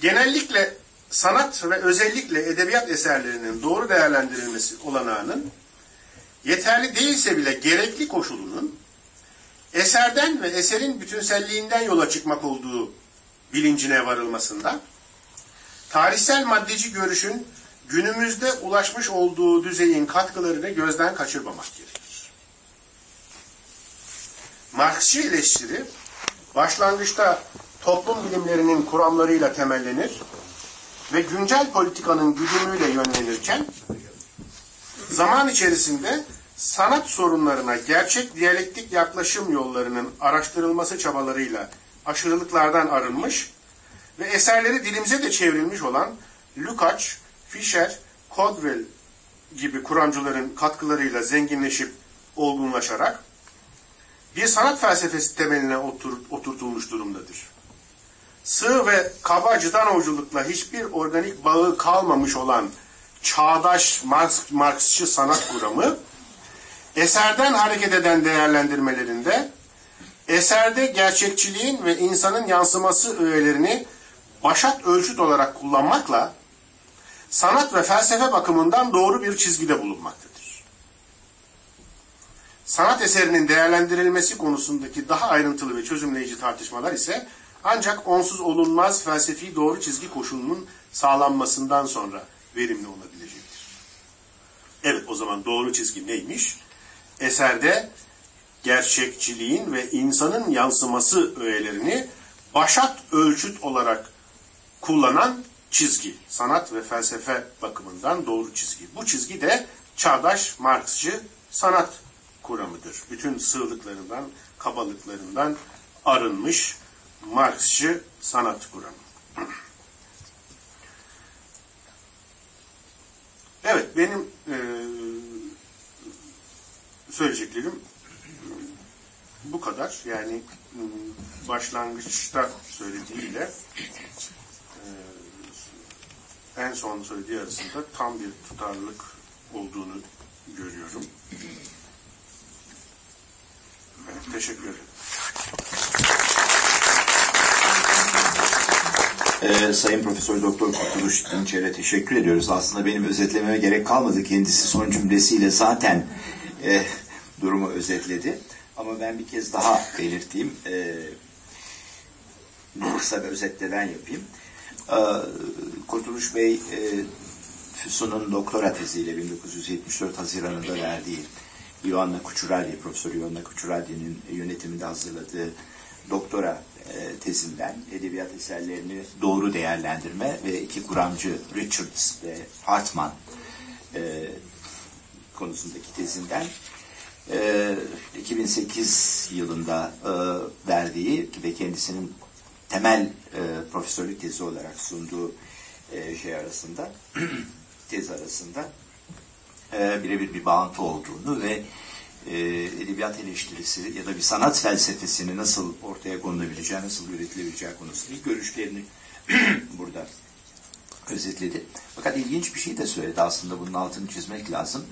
Genellikle sanat ve özellikle edebiyat eserlerinin doğru değerlendirilmesi olanağının yeterli değilse bile gerekli koşulunun eserden ve eserin bütünselliğinden yola çıkmak olduğu bilincine varılmasında, tarihsel maddeci görüşün günümüzde ulaşmış olduğu düzeyin katkılarını gözden kaçırmamak gerekir. Marksçı eleştiri, başlangıçta toplum bilimlerinin kuramlarıyla temellenir ve güncel politikanın güdümüyle yönlenirken, zaman içerisinde sanat sorunlarına gerçek diyalektik yaklaşım yollarının araştırılması çabalarıyla aşırılıklardan arınmış ve eserleri dilimize de çevrilmiş olan Lukács, Fischer, Codwell gibi kuramcıların katkılarıyla zenginleşip olgunlaşarak bir sanat felsefesi temeline otur, oturtulmuş durumdadır. Sığ ve kaba cıdanoğculukla hiçbir organik bağı kalmamış olan çağdaş Marks, Marksçı sanat kuramı, eserden hareket eden değerlendirmelerinde eserde gerçekçiliğin ve insanın yansıması öğelerini başat ölçüt olarak kullanmakla sanat ve felsefe bakımından doğru bir çizgide bulunmaktadır. Sanat eserinin değerlendirilmesi konusundaki daha ayrıntılı ve çözümleyici tartışmalar ise ancak onsuz olunmaz felsefi doğru çizgi koşulunun sağlanmasından sonra verimli olabilecektir. Evet o zaman doğru çizgi neymiş? Eserde gerçekçiliğin ve insanın yansıması öğelerini başat ölçüt olarak kullanan çizgi. Sanat ve felsefe bakımından doğru çizgi. Bu çizgi de çağdaş Marksçı sanat kuramıdır. Bütün sığlıklarından, kabalıklarından arınmış Marksçı sanat kuramı. Evet, benim e, söyleyeceklerim bu kadar. Yani ıı, başlangıçta söylediğiyle e, en son söylediği arasında tam bir tutarlılık olduğunu görüyorum. Evet, teşekkür ederim. Ee, Sayın Profesör Doktor Kurtuluş Dinçer'e teşekkür ediyoruz. Aslında benim özetlememe gerek kalmadı. Kendisi son cümlesiyle zaten e, durumu özetledi. Ama ben bir kez daha belirteyim. E, kısa bir özetle ben yapayım. E, Kurtuluş Bey e, Füsun'un doktora teziyle 1974 Haziran'ında verdiği Ioanna Kuçuraldi, Profesör Ioanna Kuçuraldi'nin yönetiminde hazırladığı doktora e, tezinden edebiyat eserlerini doğru değerlendirme ve iki kuramcı Richards ve Hartman e, konusundaki tezinden e, 2008 yılında e, verdiği ve kendisinin temel e, profesörlük tezi olarak sunduğu e, şey arasında tez arasında e, birebir bir bağıntı olduğunu ve e, edebiyat eleştirisi ya da bir sanat felsefesini nasıl ortaya konulabileceği, nasıl üretilebileceği konusunda görüşlerini burada özetledi. Fakat ilginç bir şey de söyledi aslında bunun altını çizmek lazım.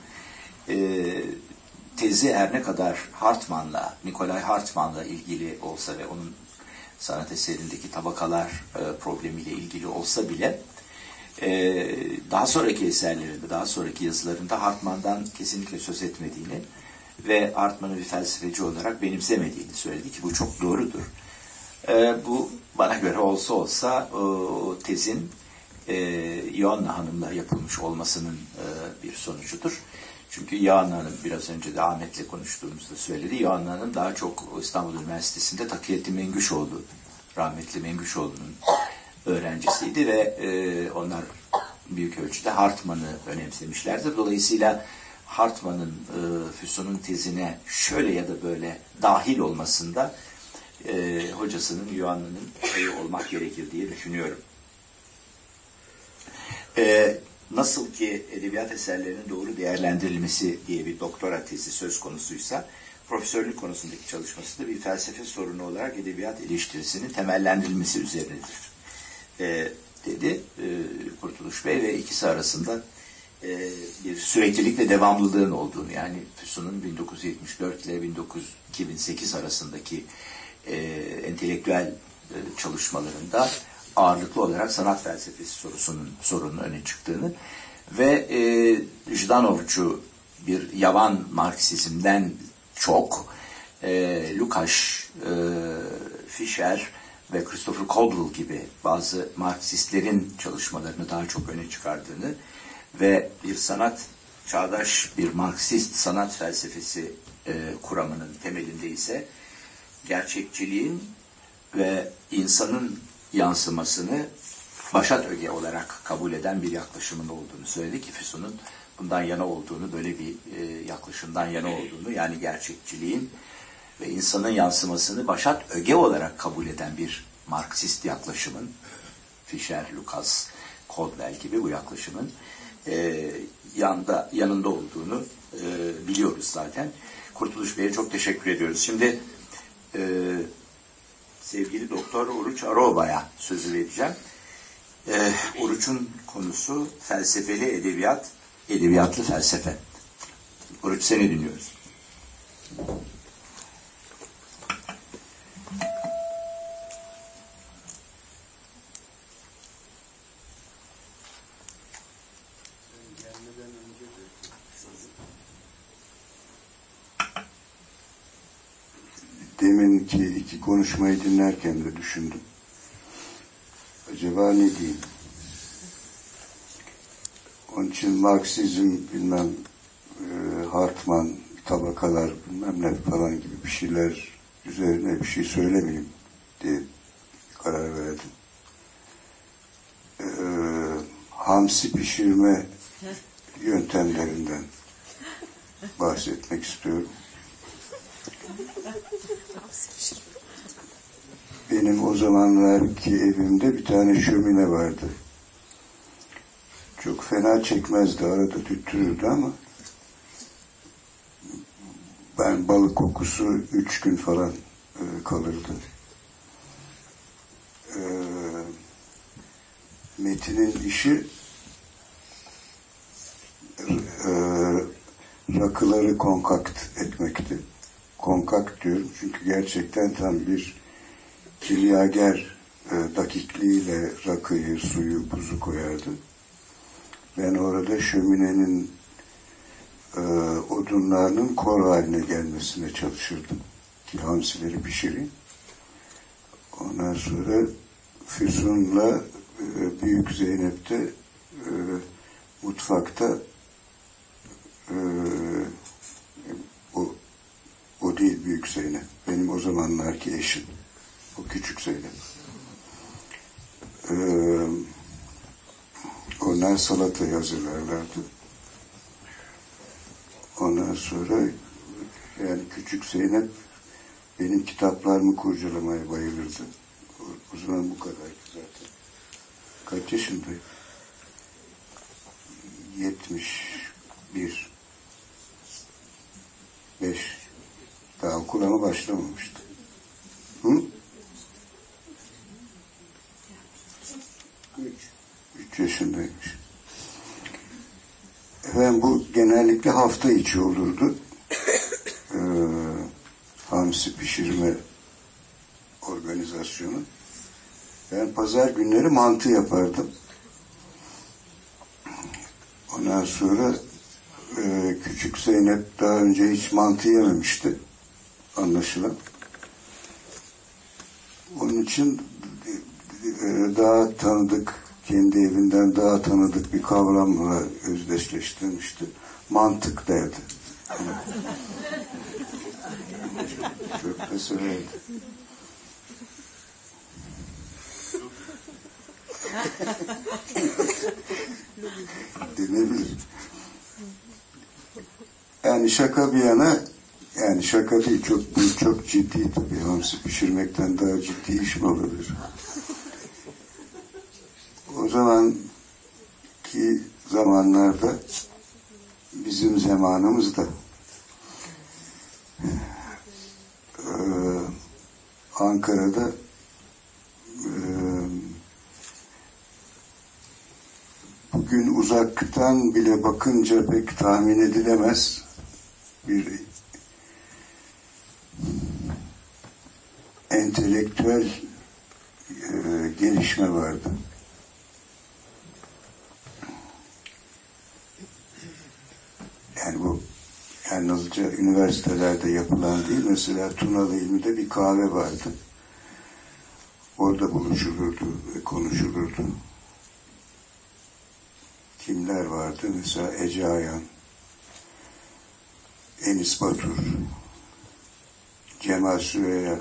Tezi her ne kadar Hartman'la, Nikolay Hartman'la ilgili olsa ve onun sanat eserindeki tabakalar e, problemiyle ilgili olsa bile e, daha sonraki eserlerinde, daha sonraki yazılarında Hartman'dan kesinlikle söz etmediğini ve Hartman'ı bir felsefeci olarak benimsemediğini söyledi ki bu çok doğrudur. E, bu bana göre olsa olsa o tezin e, Yoanna Hanım'la yapılmış olmasının e, bir sonucudur. Çünkü Hanım biraz önce de Ahmet'le konuştuğumuzda söyledi. Hanım daha çok İstanbul Üniversitesi'nde Takiyettin Mengüşoğlu, rahmetli Mengüşoğlu'nun öğrencisiydi ve e, onlar büyük ölçüde Hartman'ı önemsemişlerdir. Dolayısıyla Hartman'ın e, Füsun'un tezine şöyle ya da böyle dahil olmasında e, hocasının, Yuanlı'nın şeyi olmak gerekir diye düşünüyorum. E, nasıl ki edebiyat eserlerinin doğru değerlendirilmesi diye bir doktora tezi söz konusuysa, profesörlük konusundaki çalışması da bir felsefe sorunu olarak edebiyat eleştirisinin temellendirilmesi üzerinedir. E, dedi e, Kurtuluş Bey ve ikisi arasında e, bir süreklilik ve devamlılığın olduğunu yani Füsun'un 1974 ile 2008 arasındaki e, entelektüel e, çalışmalarında ağırlıklı olarak sanat felsefesi sorusunun sorunun öne çıktığını ve e, Jdanovçu bir yavan Marksizmden çok e, Lukács, e, Fischer ve Christopher Caldwell gibi bazı Marksistlerin çalışmalarını daha çok öne çıkardığını ve bir sanat, çağdaş bir Marksist sanat felsefesi e, kuramının temelinde ise gerçekçiliğin ve insanın yansımasını başat öge olarak kabul eden bir yaklaşımın olduğunu söyledi ki Füsun'un bundan yana olduğunu, böyle bir e, yaklaşımdan yana olduğunu yani gerçekçiliğin ve insanın yansımasını başat öge olarak kabul eden bir Marksist yaklaşımın Fischer, Lucas, Caldwell gibi bu yaklaşımın e, yanda, yanında olduğunu e, biliyoruz zaten. Kurtuluş Bey'e çok teşekkür ediyoruz. Şimdi e, sevgili Doktor Oruç Aroba'ya sözü vereceğim. E, Oruç'un konusu felsefeli edebiyat, edebiyatlı felsefe. Oruç seni dinliyoruz. deminki iki konuşmayı dinlerken de düşündüm. Acaba ne diyeyim? Onun için Marksizm bilmem e, Hartman tabakalar bilmem ne falan gibi bir şeyler üzerine bir şey söylemeyeyim diye karar verdim. E, hamsi pişirme yöntemlerinden bahsetmek istiyorum. Benim o zamanlarki evimde bir tane şömine vardı. Çok fena çekmezdi, arada tüttürürdü ama ben balık kokusu üç gün falan e, kalırdı. E, Metin'in işi e, rakıları konkakt etmekti konkak diyorum çünkü gerçekten tam bir kimyager e, dakikliğiyle rakıyı, suyu, buzu koyardı. Ben orada şöminenin e, odunlarının kor haline gelmesine çalışırdım. Ki hamsileri pişireyim. Ondan sonra Füsun'la e, Büyük Zeynep'te e, mutfakta e, o değil Büyük Zeynep. Benim o zamanlarki eşim. O küçük Zeynep. Ee, onlar salata hazırlarlardı. Ondan sonra yani küçük Zeynep benim kitaplarımı kurcalamaya bayılırdı. O zaman bu kadardı zaten. Kaç yaşındayım? 71 5 daha okul ama başlamamıştı. Hı? 3 yaşındaymış. Efendim bu genellikle hafta içi olurdu. Ee, hamsi pişirme organizasyonu. Ben pazar günleri mantı yapardım. Ondan sonra e, küçük Zeynep daha önce hiç mantı yememişti. Anlaşılan. Onun için e, daha tanıdık, kendi evinden daha tanıdık bir kavramla özdeşleştirmişti. Mantık derdi. Çok da severdi. Denebilir. Yani şaka bir yana yani şaka değil çok çok ciddi tabii. Hamsi pişirmekten daha ciddi iş mi olabilir? O zamanki zamanlarda bizim zamanımızda ee, Ankara'da e, bugün uzaktan bile bakınca pek tahmin edilemez bir entelektüel e, gelişme vardı. Yani bu yalnızca üniversitelerde yapılan değil, mesela Tunalı İlmi'de bir kahve vardı. Orada buluşulurdu ve konuşulurdu. Kimler vardı? Mesela Ece Ayan, Enis Batur, Cemal Süreya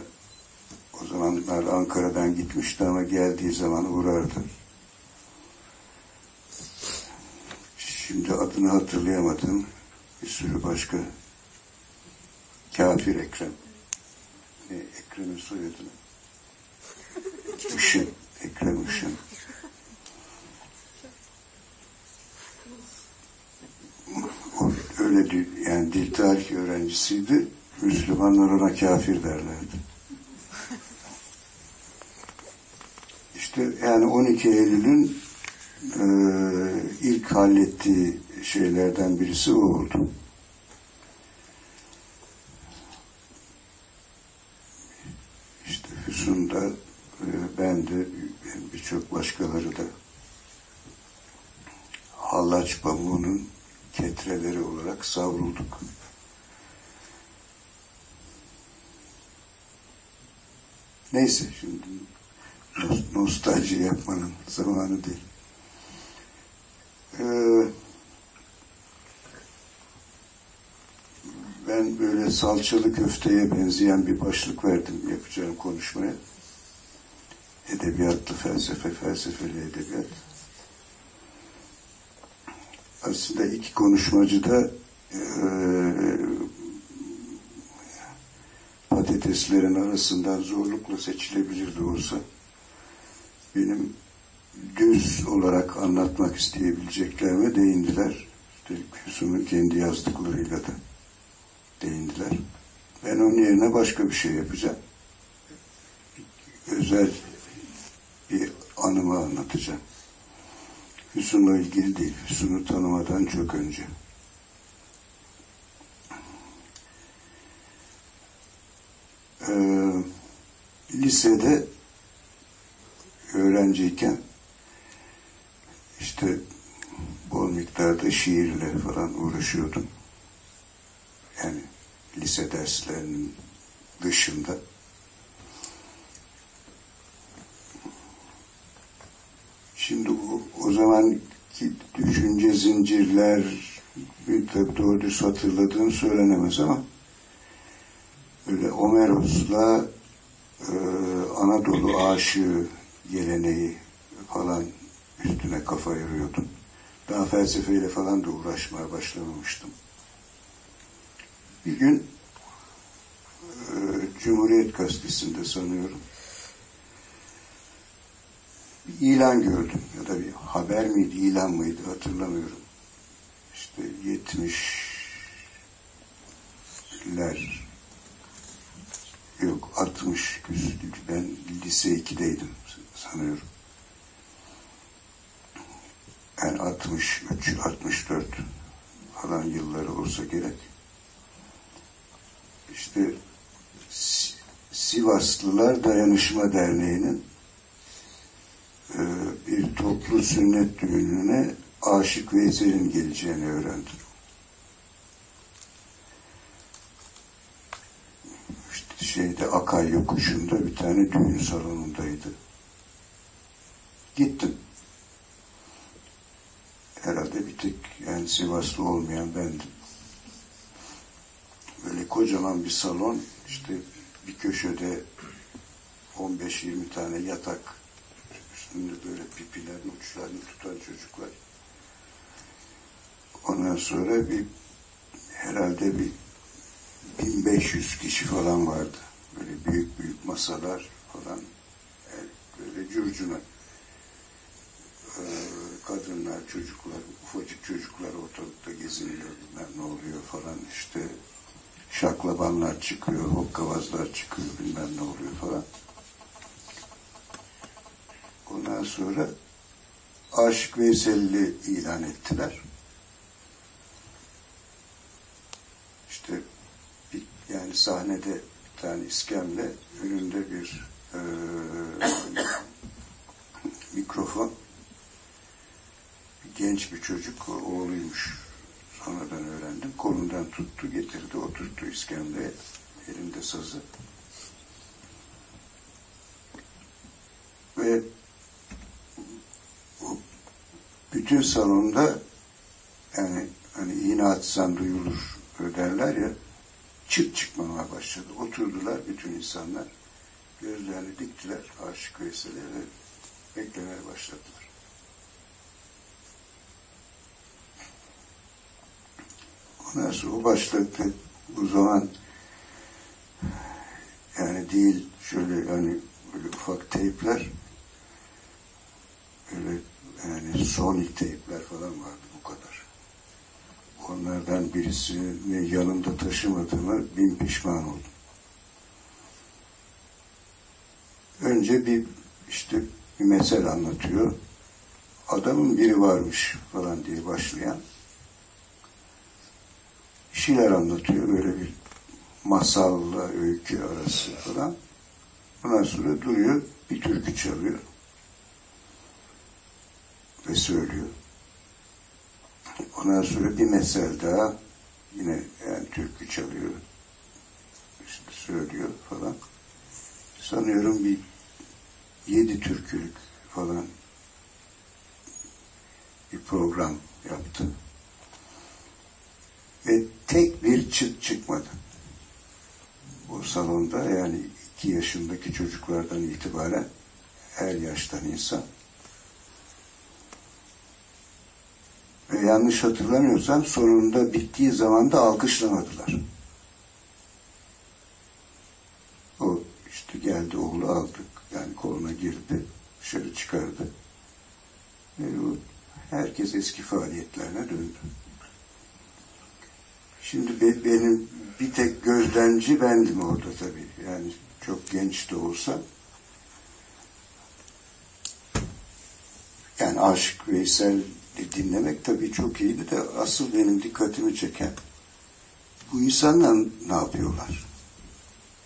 o zamanlar Ankara'dan gitmişti ama geldiği zaman uğrardı. Şimdi adını hatırlayamadım. Bir sürü başka Kafir Ekrem. Ne Ekrem'in soyadını? Işın. Ekrem Işın. Öyle dil, yani dil tarihi öğrencisiydi. Müslümanlar ona kafir derlerdi. İşte yani 12 Eylül'ün e, ilk hallettiği şeylerden birisi o oldu. İşte Füsun da e, ben de birçok başkaları da hallaç pamuğunun ketreleri olarak savrulduk. Neyse şimdi nostalji yapmanın zamanı değil. Ee, ben böyle salçalı köfteye benzeyen bir başlık verdim yapacağım konuşmaya. Edebiyatlı felsefe, felsefeli edebiyat. Aslında iki konuşmacı da e, patateslerin arasından zorlukla seçilebilirdi olsa benim düz olarak anlatmak isteyebileceklerime değindiler. İşte Füsun'un kendi yazdıklarıyla da değindiler. Ben onun yerine başka bir şey yapacağım. Özel bir anımı anlatacağım. Füsun'la ilgili değil. Füsun'u tanımadan çok önce. Ee, lisede öğrenciyken işte bol miktarda şiirle falan uğraşıyordum. Yani lise derslerinin dışında. Şimdi o, o zamanki düşünce zincirler tabi doğru düz hatırladığım söylenemez ama böyle Omeros'la e, Anadolu aşığı geleneği falan üstüne kafa yoruyordum. Daha felsefeyle falan da uğraşmaya başlamamıştım. Bir gün e, Cumhuriyet Gazetesi'nde sanıyorum bir ilan gördüm ya da bir haber miydi, ilan mıydı hatırlamıyorum. İşte 70'ler yok 60 ben lise 2'deydim sanıyorum. Yani 63, 64 falan yılları olsa gerek. İşte Sivaslılar Dayanışma Derneği'nin e, bir toplu sünnet düğününe Aşık Veysel'in geleceğini öğrendim. İşte şeyde Akay yokuşunda bir tane düğün salonundaydı. Gittim. Herhalde bir tek yani Sivaslı olmayan bendim. Kocaman bir salon, işte bir köşede 15-20 tane yatak, üstünde böyle pipilerin uçlarını tutan çocuklar. Ondan sonra bir herhalde bir 1500 kişi falan vardı. Böyle büyük büyük masalar falan. Böyle curcuna. Ee, kadınlar, çocuklar, ufacık çocuklar ortalıkta geziniyor. Bilmem ne oluyor falan işte. Şaklabanlar çıkıyor, hokkabazlar çıkıyor, bilmem ne oluyor falan. Ondan sonra Aşık Veysel'i ilan ettiler. İşte bir, yani sahnede bir tane iskemle önünde bir e, mikrofon genç bir çocuk oğluymuş sonradan öğrendim kolundan tuttu getirdi oturttu iskemleye elinde sazı ve bütün salonda yani hani iğne atsan duyulur derler ya çıt çıkmamaya başladı. Oturdular bütün insanlar. Gözlerini diktiler Aşık Veysel'e ve beklemeye başladılar. Sonra o başladı. Bu zaman yani değil şöyle hani böyle ufak teypler öyle yani Sony teypler falan vardı bu kadar. Onlardan birisini yanımda taşımadığıma bin pişman oldum. Önce bir işte bir mesele anlatıyor. Adamın biri varmış falan diye başlayan şeyler anlatıyor. Böyle bir masalla öykü arası falan. Ondan sonra duruyor, bir türkü çalıyor ve söylüyor. Ondan sonra bir mesel daha yine yani türkü çalıyor. İşte söylüyor falan. Sanıyorum bir yedi türkülük falan bir program yaptı. Ve tek bir çıt çıkmadı. O salonda yani iki yaşındaki çocuklardan itibaren her yaştan insan ve yanlış hatırlamıyorsam sonunda bittiği zaman da alkışlamadılar. O işte geldi oğlu aldık yani koluna girdi dışarı çıkardı. Ve herkes eski faaliyetlerine döndü. Şimdi be, benim bir tek gözlemci bendim orada tabii. Yani çok genç de olsa. Yani Aşık Veysel dinlemek tabii çok iyiydi de asıl benim dikkatimi çeken bu insanlar ne yapıyorlar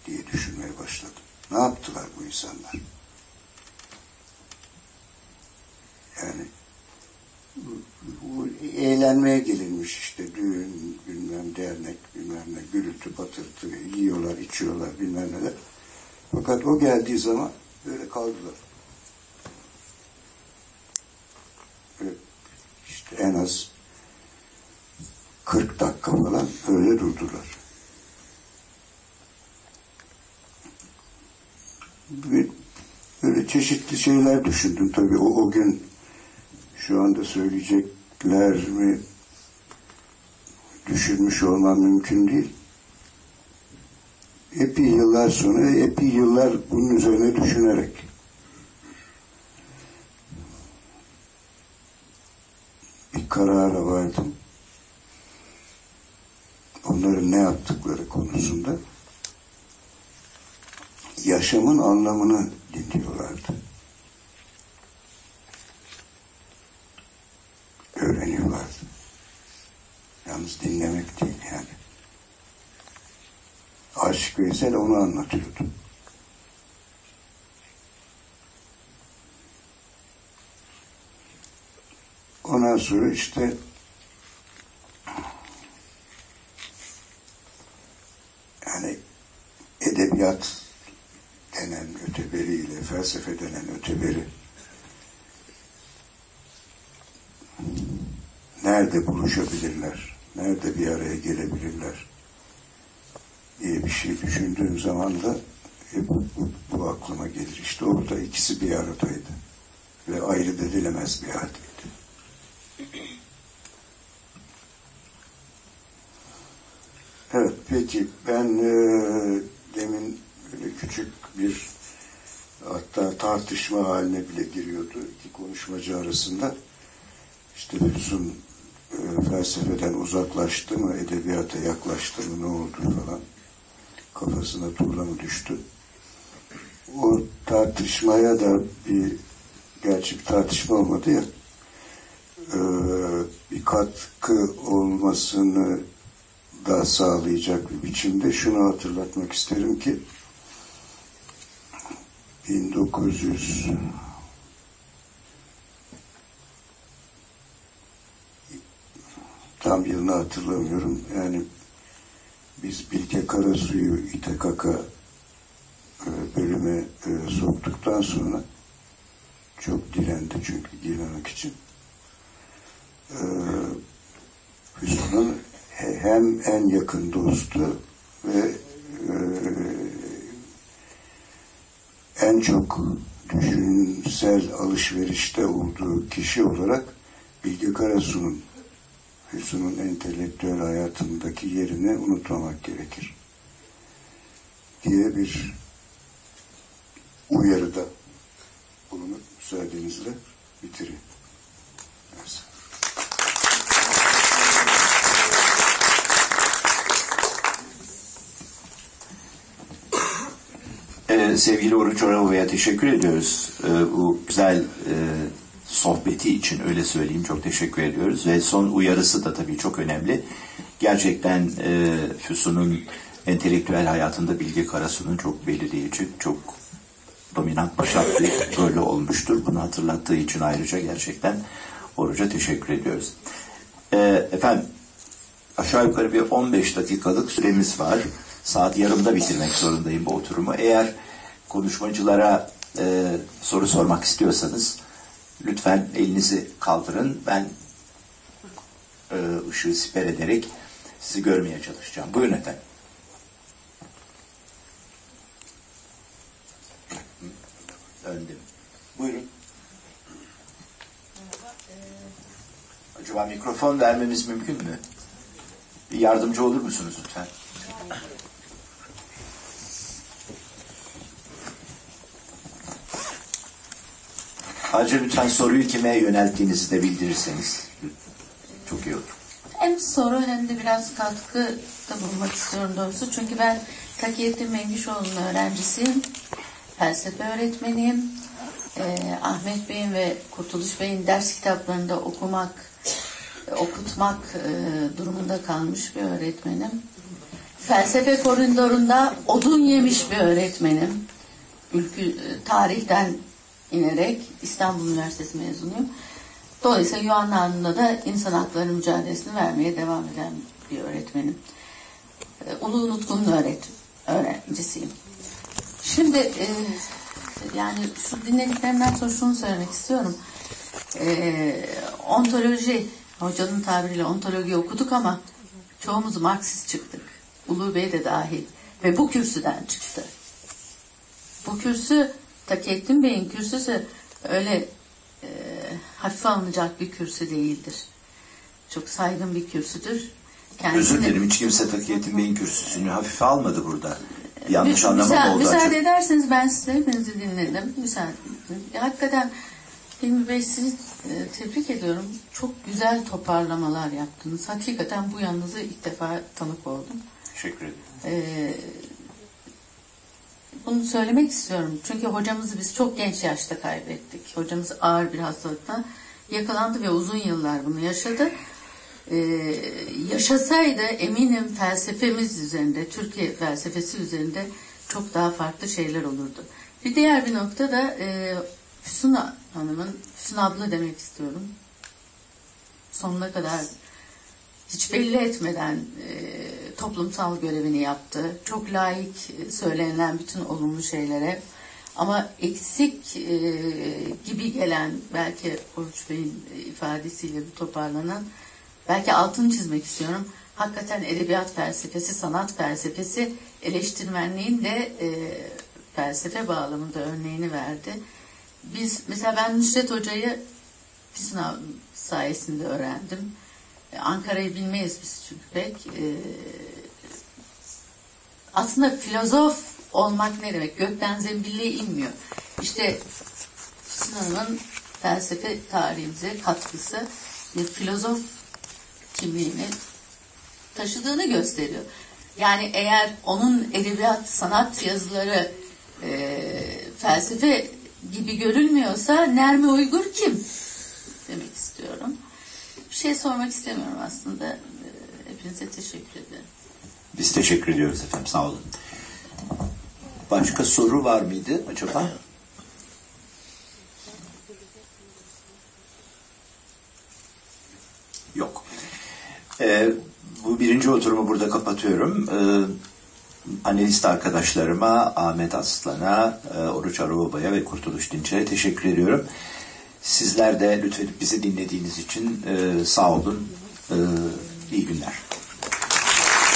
diye düşünmeye başladım. Ne yaptılar bu insanlar? Yani bu, bu eğlenmeye gelinmiş işte düğün, bilmem dernek, bilmem ne, gürültü patırtı, yiyorlar, içiyorlar, bilmem neler. Fakat o geldiği zaman böyle kaldılar. işte en az 40 dakika falan öyle durdular. böyle çeşitli şeyler düşündüm. Tabii o, o gün şu anda söyleyecekler mi düşünmüş olmam mümkün değil. Epey yıllar sonra, epey yıllar bunun üzerine düşünerek bir karara vardım. Onların ne yaptıkları konusunda yaşamın anlamını dinliyorlardı. Öğreniyorlardı. Yalnız dinlemek değil yani. Aşık Veysel onu anlatıyordu. Ondan sonra işte yani edebiyat denen öteberiyle felsefe denen öteberi nerede buluşabilirler, nerede bir araya gelebilirler diye bir şey düşündüğüm zaman da hep bu, bu, bu aklıma gelir. İşte orada ikisi bir aradaydı ve ayrı edilemez bir haldeydi. Evet, peki ben e, demin böyle küçük bir hatta tartışma haline bile giriyordu iki konuşmacı arasında. İşte Füsun e, felsefeden uzaklaştı mı, edebiyata yaklaştı mı, ne oldu falan kafasına tuğla mı düştü. O tartışmaya da bir gerçi bir tartışma olmadı ya e, bir katkı olmasını da sağlayacak bir biçimde şunu hatırlatmak isterim ki 1900 tam yılını hatırlamıyorum. Yani biz Bilge Karasu'yu İTKK e, bölüme e, soktuktan sonra çok direndi çünkü girmemek için. E, Füsun'un hem en yakın dostu ve en çok düşünsel alışverişte olduğu kişi olarak Bilge Karasu'nun Füsun'un entelektüel hayatındaki yerini unutmamak gerekir. diye bir uyarıda bulunup müsaadenizle bitireyim. Ee, sevgili Oruç Orava'ya teşekkür ediyoruz. Ee, bu güzel e, sohbeti için öyle söyleyeyim çok teşekkür ediyoruz. Ve son uyarısı da tabii çok önemli. Gerçekten e, Füsun'un entelektüel hayatında Bilge Karasu'nun çok belirleyici, çok dominant başat bir rolü olmuştur. Bunu hatırlattığı için ayrıca gerçekten Oruç'a teşekkür ediyoruz. Ee, efendim aşağı yukarı bir 15 dakikalık süremiz var. Saat yarımda bitirmek zorundayım bu oturumu. Eğer konuşmacılara e, soru sormak istiyorsanız lütfen elinizi kaldırın. Ben e, ışığı siper ederek sizi görmeye çalışacağım. Buyurun efendim. Önde. Buyurun. Acaba mikrofon vermemiz mümkün mü? Bir yardımcı olur musunuz lütfen? Ayrıca lütfen soruyu kime yönelttiğinizi de bildirirseniz çok iyi olur. Hem soru hem de biraz katkı da bulmak istiyorum doğrusu. Çünkü ben Takiyettin Mengişoğlu'nun öğrencisiyim. Felsefe öğretmeniyim. Ee, Ahmet Bey'in ve Kurtuluş Bey'in ders kitaplarında okumak, okutmak e, durumunda kalmış bir öğretmenim. Felsefe koridorunda odun yemiş bir öğretmenim. Ülkü, tarihten inerek İstanbul Üniversitesi mezunuyum. Dolayısıyla Yuanna Hanım'la da insan hakları mücadelesini vermeye devam eden bir öğretmenim. E, Ulu Unutkun'un öğret öğrencisiyim. Şimdi e, yani şu dinlediklerimden sonra şunu söylemek istiyorum. E, ontoloji, hocanın tabiriyle ontoloji okuduk ama çoğumuz Marksist çıktık. Ulu Bey de dahil. Ve bu kürsüden çıktı. Bu kürsü Takiyettin Bey'in kürsüsü öyle e, hafife alınacak bir kürsü değildir. Çok saygın bir kürsüdür. Özür dilerim hiç kimse Takiyettin Bey'in kürsüsünü hafife almadı burada. Yanlış Mü- anlama müsa- mı oldu Müsaade acaba? ederseniz ben size hepinizi dinledim. Müsaade edin. Hakikaten Hilmi Bey sizi e, tebrik ediyorum. Çok güzel toparlamalar yaptınız. Hakikaten bu yanınızı ilk defa tanık oldum. Teşekkür ederim. Ee, bunu söylemek istiyorum. Çünkü hocamızı biz çok genç yaşta kaybettik. Hocamız ağır bir hastalıktan yakalandı ve uzun yıllar bunu yaşadı. Ee, yaşasaydı eminim felsefemiz üzerinde, Türkiye felsefesi üzerinde çok daha farklı şeyler olurdu. Bir diğer bir nokta da e, Füsun Hanım'ın, Füsun abla demek istiyorum. Sonuna kadar hiç belli etmeden e, toplumsal görevini yaptı. Çok layık e, söylenilen bütün olumlu şeylere ama eksik e, gibi gelen belki Oruç Bey'in ifadesiyle bir toparlanan belki altını çizmek istiyorum. Hakikaten edebiyat felsefesi, sanat felsefesi eleştirmenliğin de e, felsefe bağlamında örneğini verdi. Biz mesela ben Nusret Hoca'yı bir sınav sayesinde öğrendim. E, Ankara'yı bilmeyiz biz çünkü pek. E, aslında filozof olmak ne demek? Gökten zembille inmiyor. İşte Sinan'ın felsefe tarihimize katkısı bir filozof kimliğini taşıdığını gösteriyor. Yani eğer onun edebiyat, sanat yazıları e, felsefe gibi görülmüyorsa Nermi Uygur kim? Demek istiyorum. Bir şey sormak istemiyorum aslında. E, Hepinize teşekkür ederim. Biz teşekkür ediyoruz efendim sağ olun. Başka soru var mıydı acaba? Yok. Ee, bu birinci oturumu burada kapatıyorum. Ee, panelist arkadaşlarıma, Ahmet Aslan'a, e, Oruç Arababa'ya ve Kurtuluş Dinçer'e teşekkür ediyorum. Sizler de lütfen bizi dinlediğiniz için e, sağ olun. E, iyi günler.